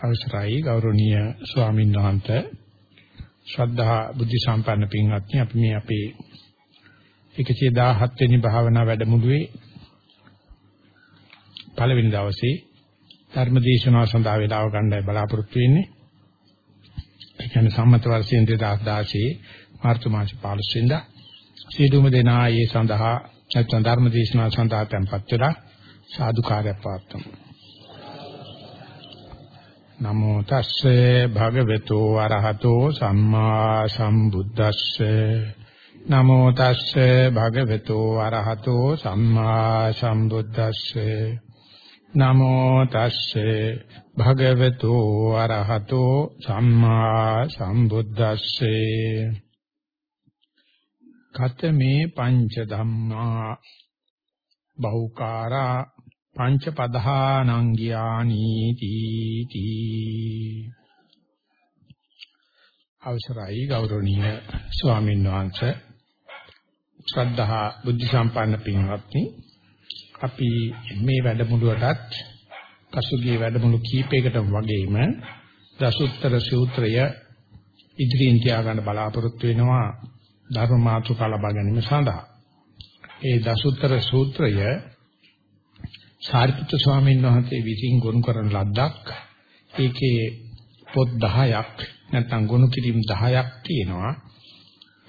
අවසරයි ගෞරවනීය ස්වාමීන් වහන්සේ ශ්‍රද්ධා බුද්ධ සම්පන්න පින්වත්නි අපි මේ අපේ 117 වෙනි භාවනා වැඩමුළුවේ පළවෙනි දවසේ ධර්ම දේශනාව සඳහා වේලාව ගන්නයි බලාපොරොත්තු වෙන්නේ. ඒ කියන්නේ සම්මත වර්ෂයෙන් 2016 මාර්තු මාස 15 වෙනිදා සියලුම දෙනා ඒ සඳහා නැත්නම් ධර්ම දේශනාව සඳහා tempත් වෙලා සාදුකාරය පවත්වමු. නමෝ තස්සේ භගවතු වරහතෝ සම්මා සම්බුද්දස්සේ. නමෝ තස්සේ භගවතු වරහතෝ සම්මා සම්බුද්දස්සේ. නමෝ තස්සේ භගවතු වරහතෝ සම්මා සම්බුද්දස්සේ. කතමේ පංච ධම්මා. බහුකාරා පංච පධානං ගියානි තීති. අවසරයි ගෞරවනීය ස්වාමීන් වහන්සේ. ශ්‍රද්ධා බුද්ධ සම්පන්න පින්වත්නි අපි මේ වැඩමුළුවටත් පසුගිය වැඩමුළු කීපයකටම වගේම දසුත්තර සූත්‍රය ඉදිරියෙන් තියාගන්න බලාපොරොත්තු වෙනවා ධර්ම මාතෘකා ලබා ගැනීම සඳහා. ඒ දසුත්තර සූත්‍රය සාරිපුත්‍ර ස්වාමීන් වහන්සේ විසින් ගොනු කරන ලද්දක් ඒකේ පොත් 10ක් නැත්නම් ගොනු කිරීම 10ක් තියෙනවා.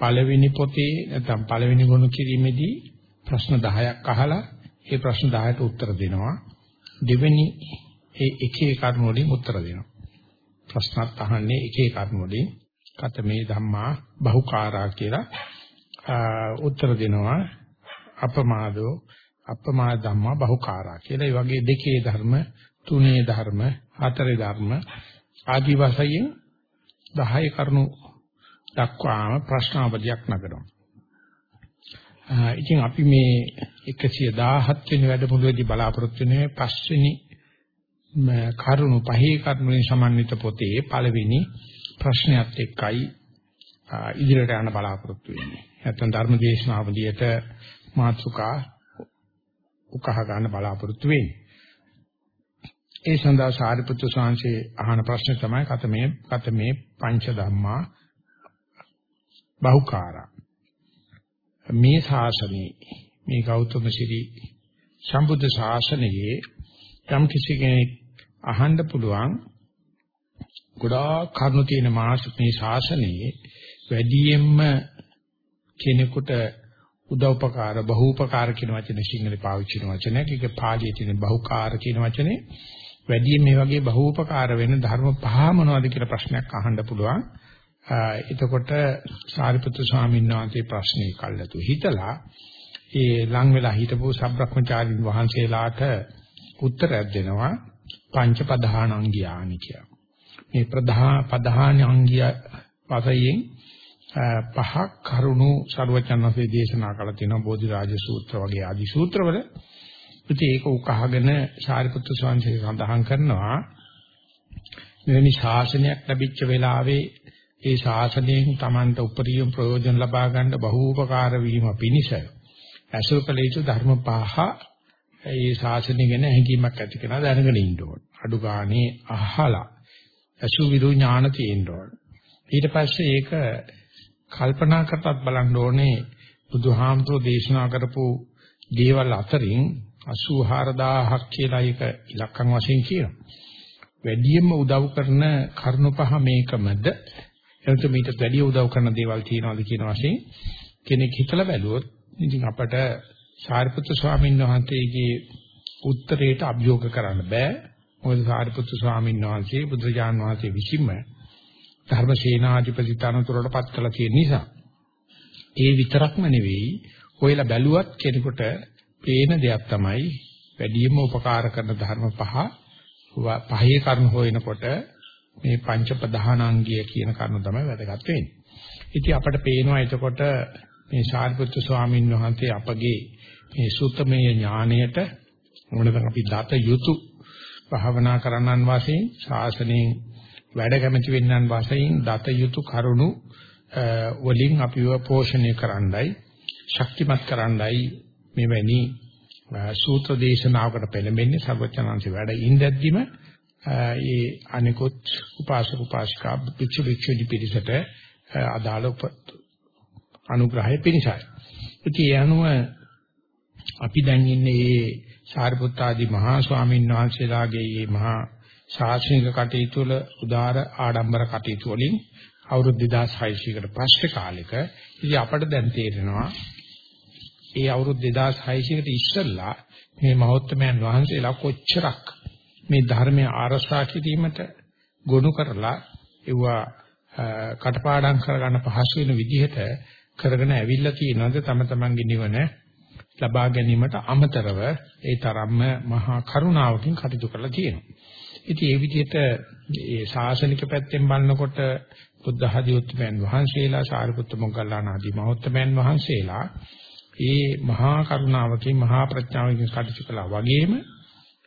පළවෙනි පොතේ නැත්නම් පළවෙනි ගොනු කිරීමේදී ප්‍රශ්න 10ක් අහලා ඒ ප්‍රශ්න 10ට උත්තර දෙනවා. දෙවෙනි ඒ එකේ කරුණු වලින් උත්තර දෙනවා. ප්‍රශ්නත් අහන්නේ එකේ කරුණු වලින්. කතමේ ධම්මා බහුකාරා කියලා උත්තර දෙනවා. අපමාදෝ අප්පමා ධම්මා බහුකාරා කියලා. ඒ වගේ දෙකේ ධර්ම, තුනේ ධර්ම, හතරේ ධර්ම ආදි වශයෙන් 10 කරුණු දක්වාම ප්‍රශ්නාවලියක් නගනවා. ඉතින් අපි මේ 117 වෙනි වැඩමුළුවේදී බලාපොරොත්තු වෙන්නේ පස්වෙනි කරුණු පහේ කරුණු වලින් සමන්විත පොතේ පළවෙනි ප්‍රශ්නයත් එක්කයි ඉදිරියට යන බලාපොරොත්තු වෙන්නේ. නැත්නම් ධර්ම දේශනාවලියට මාතෘකා උකහා ගන්න බලාපොරොත්තු වෙන්නේ. ඒ සඳහා සාරිපුත්‍ර ස්වාමීන් අහන ප්‍රශ්නේ තමයි කතමේ කතමේ පංච ධම්මා බහුකාරා. මේ ශාසනයේ මේ ගෞතම ශ්‍රී සම්බුද්ධ ශාසනයේ යම් කිසි කෙනෙක් අහන්න පුළුවන් ගොඩාක් කරුණු තියෙන මාස මේ ශාසනයේ වැඩියෙන්ම කෙනෙකුට උදව්පකාර බහූපකාර කියන වචනේ සිංහලේ පාවිච්චි කරන වචනයක්. ඒක පාලියේ තියෙන බහුකාර කියන වචනේ වැඩියෙන් මේ වගේ බහූපකාර වෙන ධර්ම පහ මොනවද කියලා ප්‍රශ්නයක් අහන්න පුළුවන්. එතකොට සාරිපුත්‍ර ස්වාමීන් වහන්සේ ප්‍රශ්නේ කල්ලාතු හිතලා ඒ ලං වෙලා හිටපු සබ්‍රක්‍මචාරින් වහන්සේලාට උත්තරයක් දෙනවා පංච පධානංගියානි කියලා. මේ ප්‍රධාන පධානංගිය වශයෙන් පහක් කරුණු ਸਰවචන්නසේ දේශනා කළ තියෙනවා බෝධිරාජ සූත්‍ර වගේ ආදි සූත්‍රවල. ඉතින් ඒක උකහාගෙන සාරිපුත්‍ර ස්වාමීන් සඳහන් කරනවා මෙවැනි ශාසනයක් ලැබිච්ච වෙලාවේ ඒ ශාසනයෙන් Tamanට උපරිම ප්‍රයෝජන ලබා ගන්න බහූපකාර වීම පිණිස අසුර කළ යුතු ධර්ම පහ ඒ ශාසනය ගැන හැඟීමක් ඇති කරලා දැනගෙන ඉන්න ඕන. අඩු ගානේ අහලා අසුවිරු ඥාන තියෙන්න ඕන. ඊට පස්සේ ඒක කල්පනා කරතත් බලන්න ඕනේ බුදුහාමුදුරෝ දේශනා කරපු දේවල් අතරින් 84000ක් කියලා එක ඉලක්කම් වශයෙන් කියනවා. වැඩියෙන්ම උදව් කරන කරුණු පහ මේකමද? එතකොට මීට වැඩිය උදව් කරන දේවල් තියනවාද කියන වශයෙන් කෙනෙක් හිතලා බැලුවොත් ඉතින් අපට සාරිපුත්‍ර ස්වාමීන් වහන්සේගේ උත්තරයට අභියෝග කරන්න බෑ. මොකද සාරිපුත්‍ර ස්වාමීන් වහන්සේ බුදුරජාන් වහන්සේ විසින්ම ධර්මසේනාධිපති තනතුරටපත් කළා කියන නිසා ඒ විතරක්ම නෙවෙයි හොයලා බැලුවත් කෙනෙකුට පේන දෙයක් තමයි වැඩියෙන්ම උපකාර කරන ධර්ම පහ පහේ කර්ම හොයනකොට මේ පංච ප්‍රධානාංගය කියන කරුණ තමයි වැදගත් වෙන්නේ. ඉතින් අපට පේනවා එතකොට මේ සාරිපුත්‍ර ස්වාමීන් වහන්සේ අපගේ මේ සුත්තමේ ඥාණයට මොනවාද අපි දත යුතු භාවනා කරන්නන් වශයෙන් ශාසනයෙන් වැඩ කැමති වෙන්නන් වශයෙන් දත යුතු කරුණු වලින් අපිව පෝෂණය කරන්නයි ශක්තිමත් කරන්නයි මෙවැනි සූත්‍ර දේශනාවකට පෙළඹෙන්නේ සර්වචනංශ වැඩ ඉඳද්දිම ඒ අනිකුත් උපාසක උපාසිකා භික්ෂු භික්ෂුණී පිරිසට අදාළ අනුග්‍රහය පිණිසයි. ඉතින් අනුව අපි දැන් ඉන්නේ මේ සාරිපුත්ත ආදී මහා ස්වාමීන් වහන්සේලාගේ මේ මහා ශාසනික කටයුතු වල උදාර ආඩම්බර කටයුතු වලින් අවුරුදු 2600කට පස්සේ කාලෙක ඉතින් අපට දැන් තේරෙනවා ඒ අවුරුදු 2600කට ඉස්සෙල්ලා මේ මහෞත්මයන් වහන්සේලා කොච්චරක් මේ ධර්මයේ ආරසා කිරීමට ගොනු කරලා ඒවා කටපාඩම් කරගන්න පහසු වෙන විදිහට කරගෙන ඇවිල්ලා තියෙනවද තම තමන්ගේ නිවන ලබා ගැනීමට අමතරව ඒ තරම්ම මහා කරුණාවකින් කටයුතු කරලා තියෙනවා. ඉතින් ඒ විදිහට ඒ ශාසනික පැත්තෙන් බලනකොට බුද්ධ ආදී උත්තරයන් වහන්සේලා සාරිපුත්ත මොග්ගල්ලාන ආදී මහෞත්මයන් වහන්සේලා ඒ මහා කරුණාවකින් මහා ප්‍රඥාවකින් කටයුතු කළා වගේම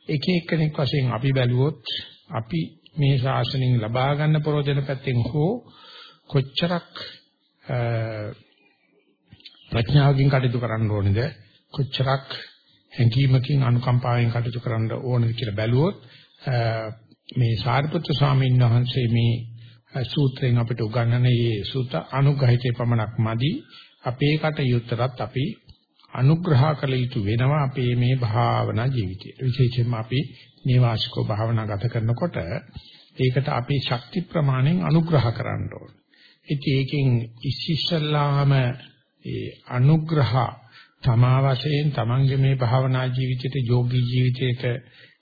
එක එක්කෙනෙක් වශයෙන් අපි බැලුවොත් අපි මේ ශාසනයෙන් ලබා ගන්න ප්‍රෝජන පැත්තෙන් හෝ කොච්චරක් ප්‍රඥාවකින් කටයුතු කරන්න ඕනේද? කොච්චරක් හැඟීමකින් අනුකම්පාවෙන් කටයුතු කරන්න ඕනද කියලා බැලුවොත් මේ සාරිපුත්‍ර ස්වාමීන් වහන්සේ මේ සූත්‍රයෙන් අපිට උගන්වන මේ සූත අනුග්‍රහිතේ පමණක් මදි අපේ කටයුත්තටත් අපි අනුග්‍රහ කළ යුතු වෙනවා අපේ මේ භාවනා ජීවිතය. විශේෂයෙන්ම අපි නේවාසිකව භාවනා ගත කරනකොට ඒකට අපි ශක්ති ප්‍රමාණයෙන් අනුග්‍රහ කරන්න ඕනේ. ඉතින් ඒකෙන් ඉස්සෙල්ලාම ඒ අනුග්‍රහ තමා වශයෙන් තමන්ගේ මේ භාවනා ජීවිතයට යෝගී ජීවිතයට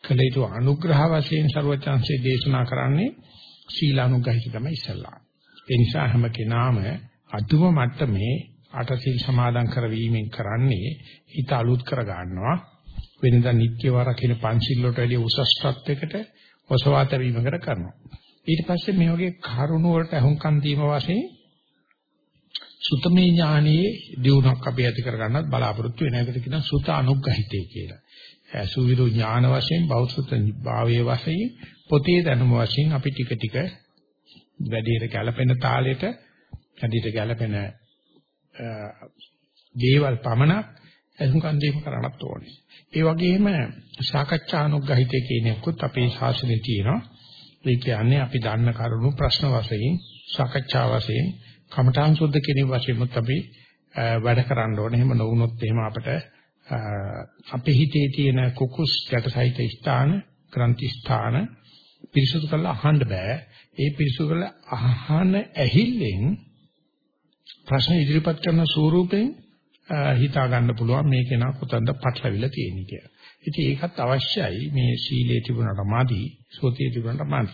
කළ යුතු අනුග්‍රහ වශයෙන් ਸਰවචන්සේ දේශනා කරන්නේ සීලානුගහිත තමයි ඉස්සල්ලා. ඒ නිසා හැම කෙනාම අදුම මට්ටමේ අටසිල් සමාදන් කරවීමෙන් කරන්නේ හිත අලුත් කර ගන්නවා. වෙනදා නිත්‍ය වාර කියන පංචිල් වලට වැඩිය උසස් තත්යකට ඔසවා තැබීමකට කරනවා. ඊට පස්සේ මේ වගේ කරුණ වලට අහුම්කම් දීම වශයෙන් සුතමේ ඥානයේ දියුණුවක් අපි ඇති කර ගන්නත් බලාපොරොත්තු වෙන එකට කියන සුත අනුග්‍රහිතේ කියලා. සුවිරු ඥාන වශයෙන් බෞද්ධ භාවයේ වශයෙන් පොතේ දැනුම වශයෙන් අපි ටික ටික වැඩියට ගැළපෙන තාලෙට වැඩියට ගැළපෙන දේවල් පමණක් අහුම්කම් දීම කරන්නත් ඕනේ. ඒ වගේම සාකච්ඡානුග්‍රහිතය කියන එකත් අපේ ශාසනයේ තියෙනවා. ඒ කියන්නේ අපි දන්න කරුණු ප්‍රශ්න වශයෙන් සාකච්ඡා වශයෙන් කමඨාන් සුද්ධ කිරීම වශයෙන්ත් අපි වැඩ කරන්න ඕනේ. එහෙම නොවුනොත් එහෙම අපිට අපේ හිතේ තියෙන කුකුස් ගැටසහිත ස්ථාන, ග්‍රන්ථි ස්ථාන පිරිසුදු කරලා අහන්න බෑ. ඒ පිරිසුදු කරලා අහන ඇහිල්ලෙන් ප්‍රශ්න ඉදිරිපත් කරන ස්වරූපෙන් හිතා ගන්න පුළුවන් මේක නා කොතනද පටලවිලා තියෙන්නේ කියලා. ඉතින් ඒකත් අවශ්‍යයි මේ සීලයේ තිබුණාට මාදි, සෝතියේ තිබුණාට මාදි.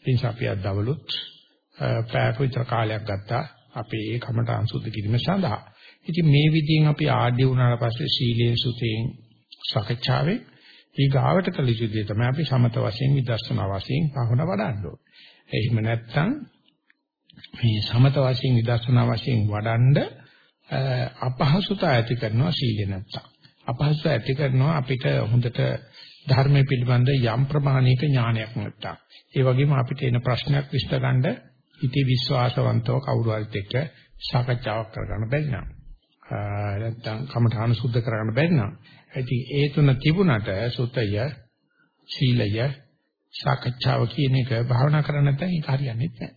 ඒ නිසා අපි අද දවලුත් පැයක විතර කාලයක් ගත්තා අපේ ඒ කමට අංශුද්ධ කිරීම සඳහා. ඉතින් මේ විදිහෙන් අපි ආඩ්‍ය වුණාට පස්සේ සීලයෙන් සුතෙන් සාකච්ඡාවේ ඊගාවට කළ යුතු දේ තමයි අපි සමත වශයෙන් විදර්ශනා වශයෙන් පහන වඩන්න ඕනේ. එහෙම නැත්නම් මේ සමත වශයෙන් විදර්ශනා වශයෙන් වඩන්ඩ අපහසුතාව ඇති කරනවා සීලෙ නැත්තම්. අපහසුතාව ඇති කරනවා අපිට හොඳට ධර්මයේ පිළිබඳ යම් ප්‍රමාණික ඥානයක් නැත්තම්. ඒ වගේම අපිට එන ප්‍රශ්නයක් විශ්ලේෂණය ඉති විශ්වාසවන්තව කවුරු හරි එක්ක සාකච්ඡාවක් කරගන්න බැරි නම් නැත්තම් කමඨාන සුද්ධ කරගන්න බැරි නම් ඉතින් ඒ තුන තිබුණට සුතය සීලය සාකච්ඡාව කියන එක භාවනා කරන්න නැත්නම් ඒක හරියන්නේ නැහැ.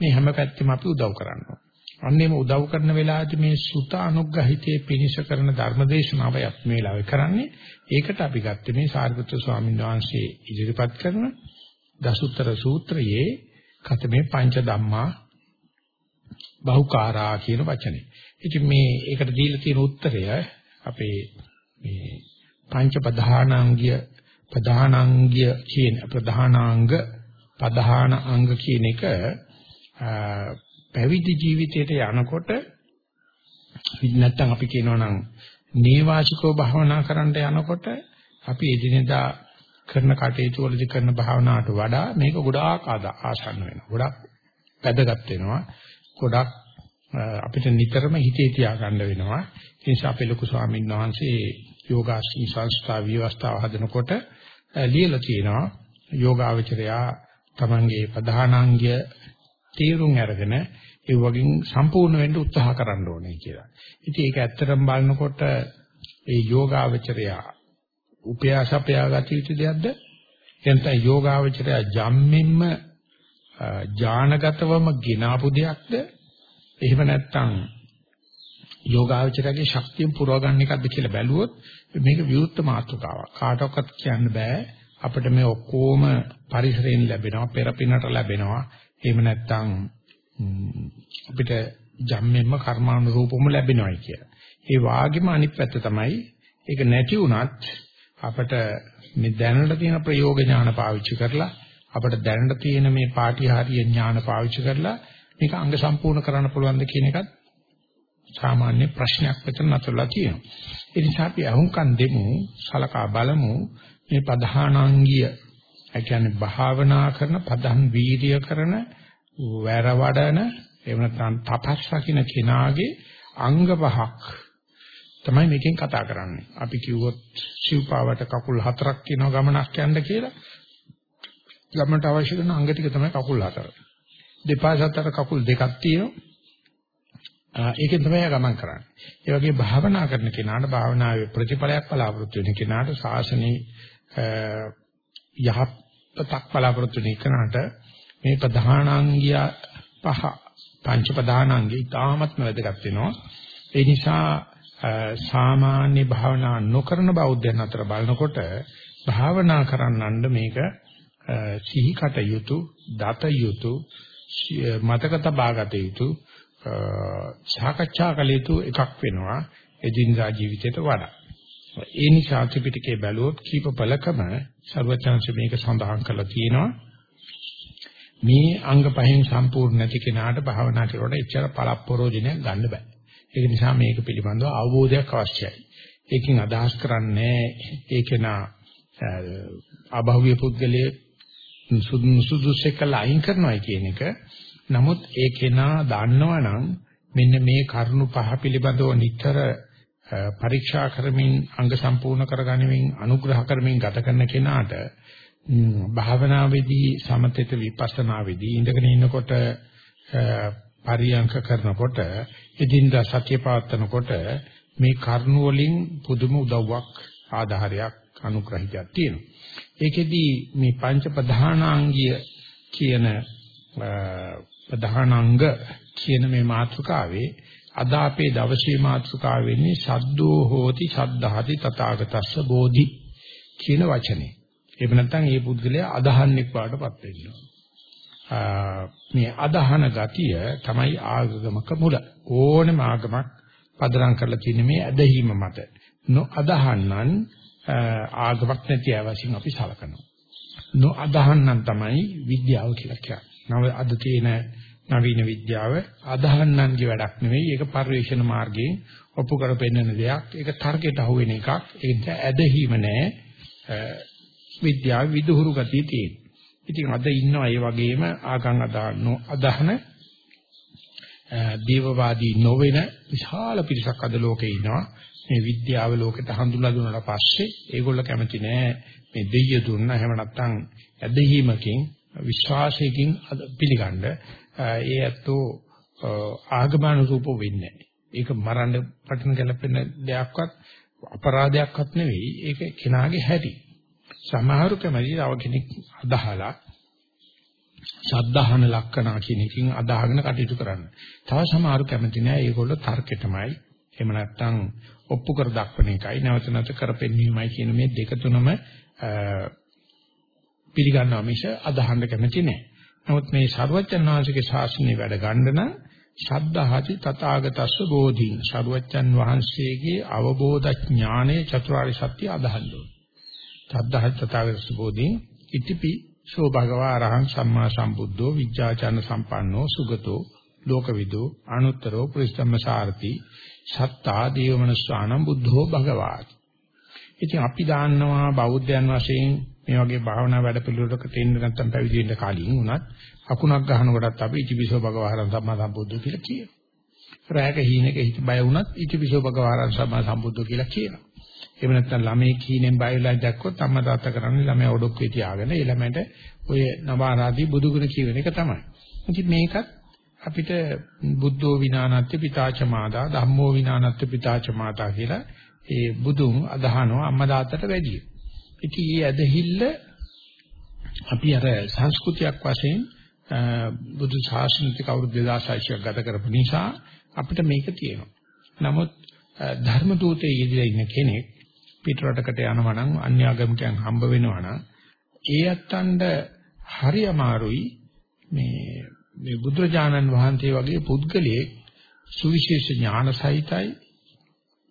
මේ හැම පැත්තෙම අපි උදව් කරනවා. අන්නේම උදව් කරන වෙලාවදී මේ සුත අනුග්‍රහිතයේ පිනිෂ කරන ධර්මදේශනාවයක් මේ වෙලාවේ කරන්නේ. ඒකට අපි ගත්තේ මේ සාරිපුත්‍ර ස්වාමීන් වහන්සේ ඉදිරිපත් කරන දසුත්තර සූත්‍රයේ කතමේ පංච ධම්මා බහුකාරා කියන වචනේ. ඉතින් මේ ඒකට දීලා තියෙන උත්තරය අපේ මේ පංච ප්‍රධානාංගය ප්‍රධානාංගය කියන ප්‍රධානාංග ප්‍රධාන අංග කියන එක පැවිදි ජීවිතයට යනකොට නැත්තම් අපි කියනවා නම් නේවාසිකව භාවනා කරන්න යනකොට අපි එදිනෙදා කරන කටයුතු වලදී කරන භාවනාවට වඩා මේක ගොඩාක් ආසන්න වෙනවා. ගොඩාක් වැදගත් වෙනවා. ගොඩාක් අපිට නිතරම හිතේ තියාගන්න වෙනවා. ඒ නිසා අපේ ලොකු ස්වාමීන් වහන්සේ යෝගාශ්‍රී සංස්ථා විවස්ථාව හදනකොට ලියලා තියෙනවා යෝගාවචරයා තමන්ගේ ප්‍රධානාංගය තීරුම් අරගෙන ඒ වගේ සම්පූර්ණ වෙන්න උත්සාහ කරන්න ඕනේ කියලා. ඉතින් ඒක ඇත්තටම බලනකොට ඒ යෝගාවචරයා උපයාසපයා ගත යුතු දෙයක්ද? එතන යෝගාවචරය ජම්මින්ම ඥානගතවම ගినాපු දෙයක්ද එහෙම නැත්නම් යෝගාවචරයේ ශක්තිය පුරවගන්න එකක්ද කියලා බැලුවොත් මේක විවුර්ත මාතෘකාවක්. කාටවත් කියන්න බෑ අපිට මේ ඔක්කොම පරිසරයෙන් ලැබෙනවා, පෙරපිනට ලැබෙනවා. එහෙම නැත්නම් අපිට ජම්මෙන්ම කර්මානුරූපවම ලැබෙනවයි කියලා. ඒ වාගේම අනිත් පැත්ත තමයි ඒක නැති වුණත් අපිට මේ දැනට තියෙන ප්‍රයෝග ඥාන පාවිච්චි කරලා අපිට දැනට තියෙන මේ පාටිහාරීය ඥාන පාවිච්චි කරලා මේක අංග සම්පූර්ණ කරන්න පුළුවන්ද කියන එකත් සාමාන්‍ය ප්‍රශ්නයක් විතර නතරලා තියෙනවා. ඒ නිසා අපි අහුම්කන් දෙමු, සලකා බලමු මේ ප්‍රධානාංගිය ඒ කියන්නේ භාවනා කරන පදන් වීර්ය කරන වැරවඩන එහෙම නැත්නම් තපස් රකින්න කෙනාගේ අංග පහක් තමයි මේකෙන් කතා කරන්නේ. අපි කිව්වොත් සිව්පාවට කකුල් හතරක් කියනවා ගමනක් යන්න කියලා. ගමනට අවශ්‍ය කරන අංග ටික තමයි කකුල් හතර. දෙපා සතර කකුල් දෙකක් තියෙනවා. ඒකෙන් තමයි ගමන් කරන්නේ. ඒ වගේ භාවනා කරන කෙනාට භාවනාවේ ප්‍රතිඵලයක් බලාපොරොත්තු වෙන කෙනාට ශාසනයේ යහපතක් බලාපොරොත්තු වෙන කෙනාට මේ ප්‍රධානාංගිය පහ පංච ප්‍රධානාංගය ඉතාමත්ම වැදගත් වෙනවා. ඒ නිසා සාමාන්‍ය භාවනා නොකරන බෞද්ධයන් අතර බලනකොට භාවනා කරන්නන්න මේක සිහිකට යුතු, දත යුතු, මතක තබාගත යුතු, සාකච්ඡා කළ යුතු එකක් වෙනවා එදිනදා ජීවිතයට වඩා. ඒ නිසා ත්‍රිපිටකේ බැලුවොත් කීප පළකම ਸਰවචන්ස මේක සඳහන් කරලා තියෙනවා. මේ අංග පහෙන් සම්පූර්ණ නැති කෙනාට භාවනා කරනකොට එච්චර පළප්පරෝජනයක් ගන්න බෑ. ඒක නිසා මේක පිළිබඳව අවබෝධයක් අවශ්‍යයි. ඒකෙන් අදහස් කරන්නේ ඒකේනා අභව්‍ය පුද්ගලයේ සුදුසුසෙකලා අයින් කරනවා කියන එක. නමුත් ඒ කෙනා දන්නවනම් මෙන්න මේ කරුණු පහ පිළිබඳව නිතර පරීක්ෂා කරමින් අංග සම්පූර්ණ කරගනිමින් අනුග්‍රහ කරමින් ගත කරන කෙනාට භාවනාවේදී සමතේත විපස්සනාවේදී ඉඳගෙන ඉන්නකොට පරියංක කරනකොට එදින්දා සත්‍ය පවත්නකොට මේ කර්ණ වලින් පුදුම උදව්වක් ආධාරයක් අනුග්‍රහිතයක් තියෙනවා. ඒකෙදි මේ පංච ප්‍රධානාංගිය කියන ප්‍රධානාංග කියන මේ මාතෘකාවේ අද අපේ දවසේ මාතෘකාව වෙන්නේ සද්දෝ හෝති සද්ධාති තථාගතස්ස බෝධි කියන වචනේ. එහෙම නැත්නම් මේ පුද්ගලයා අදහන්නෙක් වාටපත් වෙනවා. මේ අදහන ගතිය තමයි ආගමක මුල. ඕනම ආගමක් පදනම් කරලා තියෙන මේ ඇදහිීම මත. නොඅදහන්නන් ආගමක් නැති අවශ්‍යම අපි සලකනවා. නොඅදහන්නන් තමයි විද්‍යාව කියලා කියන්නේ. නව අද තියෙන නවීන විද්‍යාව අදහන්නන්ගේ වැඩක් නෙවෙයි. ඒක පරිවේෂණ මාර්ගයෙන් ඔප්පු කරපෙන්නන දෙයක්. ඒක තර්කයට අහු වෙන එකක්. ඒක ඇදහිීම නෑ. විද්‍යාව විදුහුරු ගතිය තියෙන. ඉතින් අද ඉන්නවා ඒ වගේම ආගම් අදහන අදහන දේවවාදී නොවන විශාල පිරිසක් අද ලෝකේ ඉන්නවා. මේ විද්‍යාව ලෝකෙට හඳුන්ලා දුන්නාට පස්සේ ඒගොල්ලෝ කැමති නෑ මේ දෙය දුන්න. එහෙම නැත්නම් ඇදහිීමකින් විශ්වාසයකින් පිළිගන්න. ඒ ඇත්තෝ ආගමනුරූප වෙන්නේ ඒක මරන්න පටන් ගැලපෙන දෙයක්වත් අපරාධයක්වත් නෙවෙයි. ඒක කෙනාගේ හැටි. සමහරු කැමති තව කෙනෙක් අදහලා සද්ධාහන ලක්කනා කියන එකකින් අදහගෙන කටයුතු කරන්න. තව සමහරු කැමති නෑ. ඒගොල්ලෝ තර්කෙටමයි. එහෙම නැත්නම් ඔප්පු කර දක්වන එකයි නැවත නැවත කරපෙන්නීමයි කියන මේ දෙක තුනම පිළිගන්නවා මිස අදහන්න කැමති නෑ. නමුත් මේ සර්වජන් වහන්සේගේ ශාසනය වැඩ ගන්න නම් ශබ්දහති තථාගතස්ස බෝධීන් සර්වජන් වහන්සේගේ අවබෝධ ඥානයේ චතුරාර්ය සත්‍ය අදහන්න ඕනේ. සද්ධා තථාගත බෝධි ඉතිපි සෝ භගවා අරහං සම්මා සම්බුද්ධෝ විජ්ජාචන සම්පන්නෝ සුගතෝ ලෝකවිදෝ අනුත්තරෝ පුරිසම්මසාරති සත්තා දේවමනස්සානම් බුද්ධෝ භගවාති. ඉතින් අපි දාන්නවා බෞද්ධයන් වශයෙන් මේ වගේ භාවනා වැඩ පිළිවෙලකට එන්න නැත්නම් පැවිදි වෙන්න කලින් උනත් අකුණක් ගහනකොටත් අපි ඉතිපිසෝ භගවාරං සම්මා සම්බුද්ධෝ කියලා කියනවා. රැයක හීනක හිත බය වුණත් ඉතිපිසෝ භගවාරං සම්මා සම්බුද්ධෝ කියලා කියනවා. එහෙම නැත්නම් ළමයි කීනෙන් බය වෙලා දැක්කොත් අම්මා තාත්තා කරන්නේ ළමයා ඔඩොක්කේ තියාගෙන ඒ ළමයට ඔය නවාරාදී බුදුගුණ කියවෙන එක තමයි. ඉතින් මේකත් අපිට බුද්ධෝ විනානත්ති පිතාච මාදා ධම්මෝ විනානත්ති පිතාච මාතා කියලා ඒ බුදුන් අදහනවා අම්මා තාත්තට වැඩිය. ඉතින් මේ ඇදහිල්ල අපි අර සංස්කෘතියක් වශයෙන් බුදු ශාසනික අවුරුදු 2600ක් ගත කරපු නිසා අපිට මේක තියෙනවා. නමුත් ධර්ම දූතේ යෙදලා ඉන්න කෙනෙක් පිට රටකට යනවා නම් අන්‍යාගමිකයන් හම්බ වෙනවා නම් ඒ අත්තන්ට හරි අමාරුයි මේ මේ බුදුරජාණන් වහන්සේ වගේ පුද්ගලයෙක් සුවිශේෂ ඥාන සහිතයි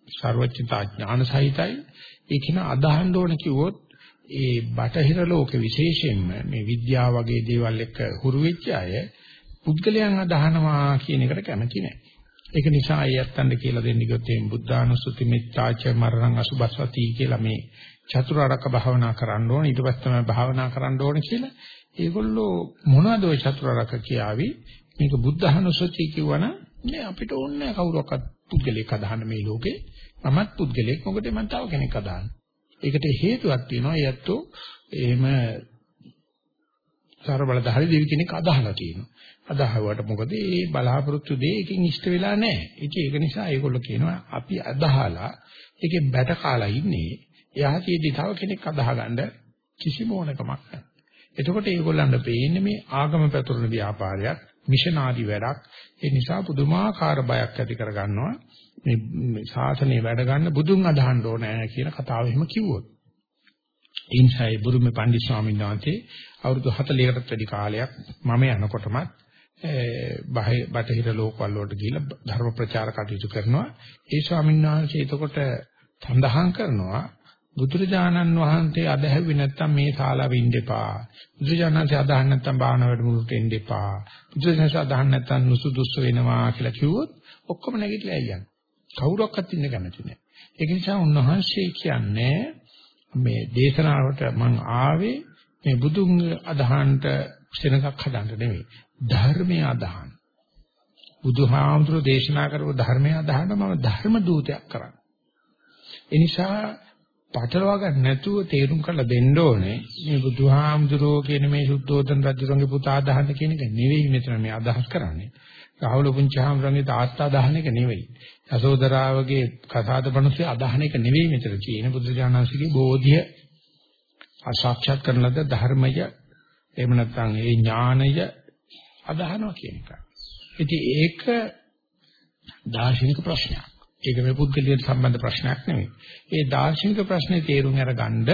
ਸਰවඥතා ඥාන සහිතයි ඒක න අදහන්න ඕන කිව්වොත් ඒ බටහිර ලෝක විශේෂයෙන්ම මේ විද්‍යාව වගේ දේවල් එක්ක හුරු වෙච්ච අය පුද්ගලයන් අදහනවා කියන එකට කැමති නැහැ. ඒක නිසා අයත්තන්ට කියලා දෙන්න කිව්වොත් මේ බුද්ධානුස්සති මෙත්තාච මරණං අසුබස්සති කියලා මේ චතුරාර්යක භාවනා කරන්න ඕන ඊට පස්සේ තමයි භාවනා කරන්න ඕන කියලා. ඒගොල්ලෝ මොනවද ඔය චතුරාර්යක කියාවි? මේක බුද්ධානුස්සති කිව්වනම් මේ අපිට ඕනේ කවුරක්වත් පුද්ගලෙක් අදහන්න මේ ලෝකේ. මමත් පුද්ගලෙක් මොකද මම තව කෙනෙක් අදහන්නේ. ඒකට හේතුවක් තියෙනවා. ඒ ඇත්තෝ එහෙම සරබලධාරී දෙවි කෙනෙක් අදහලා තියෙනවා. අදහුවට මොකද මේ බලාපොරොත්තු දෙය එකකින් ඉෂ්ට වෙලා නැහැ. ඉතින් ඒක නිසා ඒගොල්ලෝ කියනවා අපි අදහලා ඒකෙන් බැට කාලා ඉන්නේ. එයාටදී තව කෙනෙක් අදහගන්න කිසිම ඕනකමක් නැහැ. එතකොට ඒගොල්ලන්ට පේන්නේ මේ ආගම පැතුරන ව්‍යාපාරයක්, මිෂන් ආදි වැඩක්. ඒ නිසා පුදුමාකාර බයක් ඇති කරගන්නවා. මේ ශාසනය වැඩ ගන්න බුදුන් අදහන්න ඕනේ කියන කතාව එහෙම කිව්වොත්. ඉන්සයි බුරුමේ පණ්ඩිත ස්වාමීන් වහන්සේ අවුරුදු 40කටත් වැඩි කාලයක් මම යනකොටමත් බටහිර ලෝකවල වලට ගිහිල්ලා ධර්ම ප්‍රචාර කටයුතු කරනවා. ඒ ස්වාමීන් වහන්සේ එතකොට සඳහන් කරනවා බුදුරජාණන් වහන්සේ අදහැව්වේ නැත්තම් මේ ශාලාවෙ ඉන්න එපා. බුදුරජාණන් වහන්සේ අදහන්න නැත්තම් භාවනා වැඩමුළුවට එන්න එපා. බුදුරජාණන් වහන්සේ අදහන්න නැත්තම් නුසුදුසු වෙනවා කියලා කිව්වොත් ඔක්කොම නැගිටලා යන්නේ. කවුරක්වත් ඉන්න කැමති නැහැ. ඒක නිසා උන්වහන්සේ කියන්නේ මේ දේශනාවට මම ආවේ මේ බුදුන් අදහන්ට සෙනඟක් හදන්න නෙමෙයි. ධර්මය අදහන්න. බුදුහාමුදුරෝ දේශනා කරපු ධර්මය අදහන්න මම ධර්ම දූතයක් කරන්නේ. ඒ නිසා පටලවා ගන්න නැතුව තේරුම් කරලා දෙන්න ඕනේ මේ බුදුහාමුදුරෝ කියන මේ සුද්ධෝදන රජුගේ පුතා අදහන්න කියන එක නෙවෙයි මෙතන මේ අදහස් කරන්නේ. රාහුල පුංචාමරංගේ තාත්තා අදහන එක නෙවෙයි. යසෝදරාවගේ කසාද බණුසේ අදහන එක නෙවෙයි මෙතන තියෙන බුදුජානනාංශගේ බෝධිය අසාක්ෂාත් කරන ලද ධර්මය එහෙම නැත්නම් ඒ ඥානය අදහනවා කියන එක. ඉතින් ඒක දාර්ශනික ප්‍රශ්නයක්. ඒක මේ පුද්ගලයන් සම්බන්ධ ප්‍රශ්නයක් නෙවෙයි. ඒ දාර්ශනික ප්‍රශ්නේ තේරුම් අරගන්න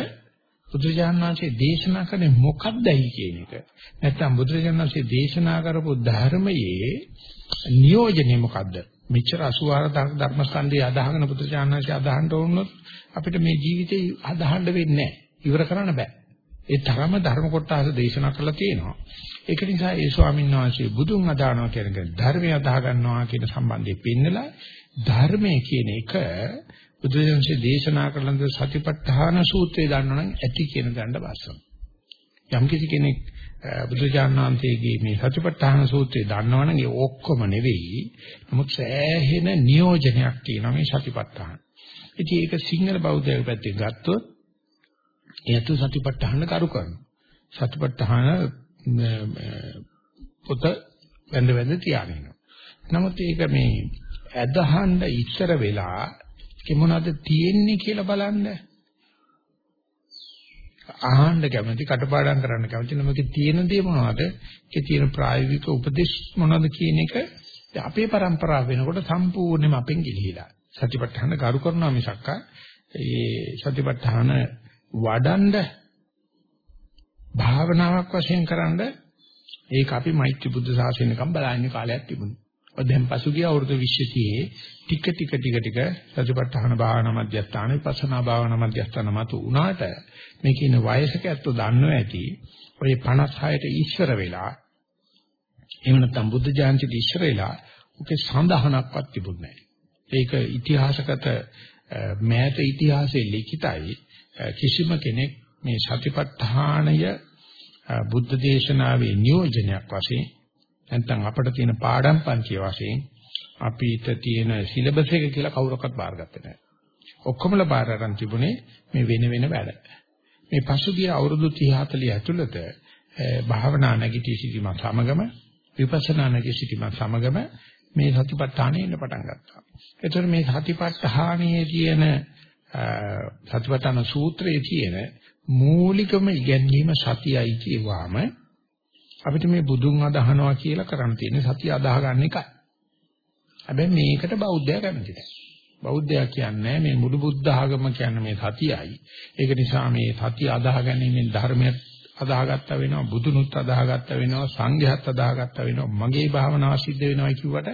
බුදුරජාණන් වහන්සේ දේශනා කරන්නේ මොකක්දයි කියන එක. නැත්නම් බුදුරජාණන් වහන්සේ දේශනා කරපු ධර්මයේ නියෝජනය මොකද්ද? මෙච්චර 84 ධර්මස්කන්ධය අදහගෙන බුදුරජාණන් වහන්සේ අදහන්න ඕනොත් අපිට මේ ජීවිතේ අදහන්න වෙන්නේ නැහැ. ඉවර කරන්න බෑ. ඒ තරම ධර්ම කොටස දේශනා කරලා තියෙනවා. ඒක නිසා ඒ ස්වාමීන් වහන්සේ බුදුන් අදහනවා කියන ධර්මය අදහ ගන්නවා කියන සම්බන්ධය පෙන්නලා ධර්මය කියන එක බුදුරජාණන්සේ දේශනා කළ සතිපට්ඨාන සූත්‍රය දන්නවනම් ඇති කියන දණ්ඩ වාසම. යම් කිසි කෙනෙක් බුදුරජාණන්සේගේ මේ සතිපට්ඨාන සූත්‍රය දන්නවනම් ඒ ඔක්කොම නෙවෙයි. නමුත් සෑහෙන නියෝජනයක් තියෙනවා මේ සතිපට්ඨාන. ඉතින් ඒක සිංහල බෞද්ධයෝ පැත්තෙන් ගත්තොත් එයතු සතිපට්ඨාන කරු කරනවා. සතිපට්ඨාන පොත වැඳ වැඳ තියාගෙන. නමුත් ඒක මේ ඇදහන්න ඉස්සර වෙලා ඒක මොනවද තියෙන්නේ කියලා බලන්න. අහන්න කැමති කටපාඩම් කරන්න කැමති නමකේ තියෙන දේ මොනවද? ඒකේ තියෙන ප්‍රායෝගික උපදේශ මොනවද කියන එක අපේ પરම්පරාව වෙනකොට සම්පූර්ණයෙන්ම අපෙන් ගිලිහිලා. සතිපට්ඨාන කරු කරනවා මිසක් ඒ සතිපට්ඨාන වඩන්ඩ භාවනාවක් වශයෙන් කරන්ඩ ඒක අපි මෛත්‍රී බුද්ධ ශාසනයකම් බලන්නේ කාලයක් තිබුණා. දැන් පසුගිය අවුරුදු 20 ටික ටික ටික ටික සතිපට්ඨාන භාවනා මධ්‍යස්ථාන විපස්සනා භාවනා මධ්‍යස්ථාන මත උනාට මේ කියන වයසක ඇත්තෝ දන්නව ඇති ඔය 56ට ඉස්සර වෙලා එහෙම නැත්නම් බුද්ධ ජයන්තිට ඉස්සර වෙලා ඔකේ සඳහනක්වත් තිබුණේ නැහැ. ඒක ඉතිහාසගත මෑත ඉතිහාසයේ ලිඛිතයි කිසිම කෙනෙක් මේ සතිපට්ඨානය බුද්ධ දේශනාවේ නියෝජනයක් වශයෙන් නැත්නම් අපිට තියෙන පාඩම් පන්ති වශයෙන් අපිට තියෙන සිලබස් එක කියලා කවුරක්වත් බාරගත්තේ නැහැ. ඔක්කොමලා බාර ගන්න තිබුණේ මේ වෙන වෙන වැඩ. මේ පසුගිය අවුරුදු 30 40 ඇතුළත භාවනා නැගිටී සිටීම සමගම විපස්සනා නැගී සිටීම සමගම මේ සතිපට්ඨානෙ එන්න පටන් ගත්තා. ඒතර මේ සතිපට්ඨානයේ තියෙන සතිපට්ඨාන සූත්‍රයේ තියෙන මූලිකම ඉගැන්වීම සතියයි කියවාම අපිට මේ බුදුන් අදහනවා කියලා කරන්න තියෙන සතිය අදාහ ගන්න එකයි. හැබැයි මේකට බෞද්ධය කැමති නැහැ. බෞද්ධයා කියන්නේ මේ මුළු බුද්ධ ආගම කියන්නේ මේ සතියයි. ඒක නිසා මේ සතිය අදාහ ගැනීමෙන් ධර්මයක් අදාහගත්ත වෙනවා, බුදුනුත් අදාහගත්ත වෙනවා, සංඝයාත් අදාහගත්ත වෙනවා, මගේ භාවනාව සිද්ධ වෙනවා කියුවට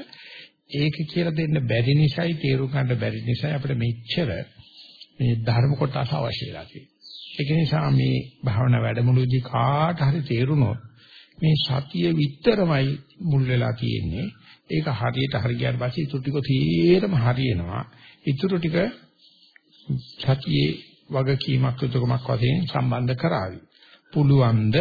ඒක කියලා දෙන්න බැරි නිසායි තේරුම් ගන්න බැරි නිසායි අපිට මෙච්චර මේ ධර්ම කොටස අවශ්‍ය වෙලා තියෙන්නේ. ඒක නිසා මේ භාවනා වැඩමුළුවේදී කාට හරි තේරුනොත් මේ සතිය විතරමයි මුල් වෙලා තියෙන්නේ. ඒක හරියට හරි ගියාට පස්සේ ඊටු ටික තීරම හරියනවා. ඊටු ටික සතියේ වගකීමක් යුතුකමක් වශයෙන් සම්බන්ධ කරાવી. පුළුවන්ද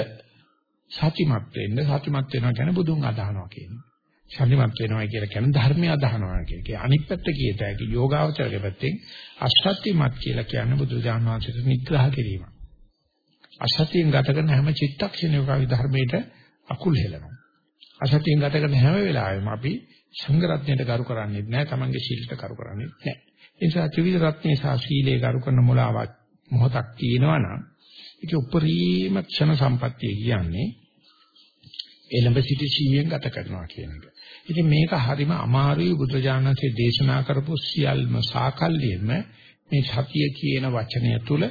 සතිමත් වෙන්න සතිමත් වෙනවා කියන්නේ බුදුන් අදහනවා කියන්නේ. සතිමත් වෙනවා කියලා කියන්නේ ධර්මය අදහනවා කියන්නේ. අනිත් පැත්ත කියත හැකි යෝගාවචරයේ පැත්තෙන් අසත්‍යමත් කියලා කියන්නේ බුදුජාන විශ්වයට නිග්‍රහ කිරීම. අසත්‍යයෙන් ගත කරන හැම චිත්තක්ෂණයක විධර්මයට අකුල් හෙලනවා. අසත්‍යයෙන් ගත කරන හැම වෙලාවෙම අපි සංඝ රත්නයට කරු කරන්නේ නැහැ, Tamange ශීලයට කරු කරන්නේ නැහැ. ඒ නිසා ත්‍රිවිධ රත්නේ සහ ශීලයේ කරු කරන මොලාවක් මොහොතක් තියෙනවා නම් ඒක උපරිම ක්ෂණ සම්පත්තිය කියන්නේ එළඹ සිටි සීයෙන් ගත කරනවා කියන එක. ඉතින් මේක හරිම අමාරුයි බුදුජානකසේ දේශනා කරපු සියල්ම සාකල්යෙම මේ සතිය කියන වචනය තුල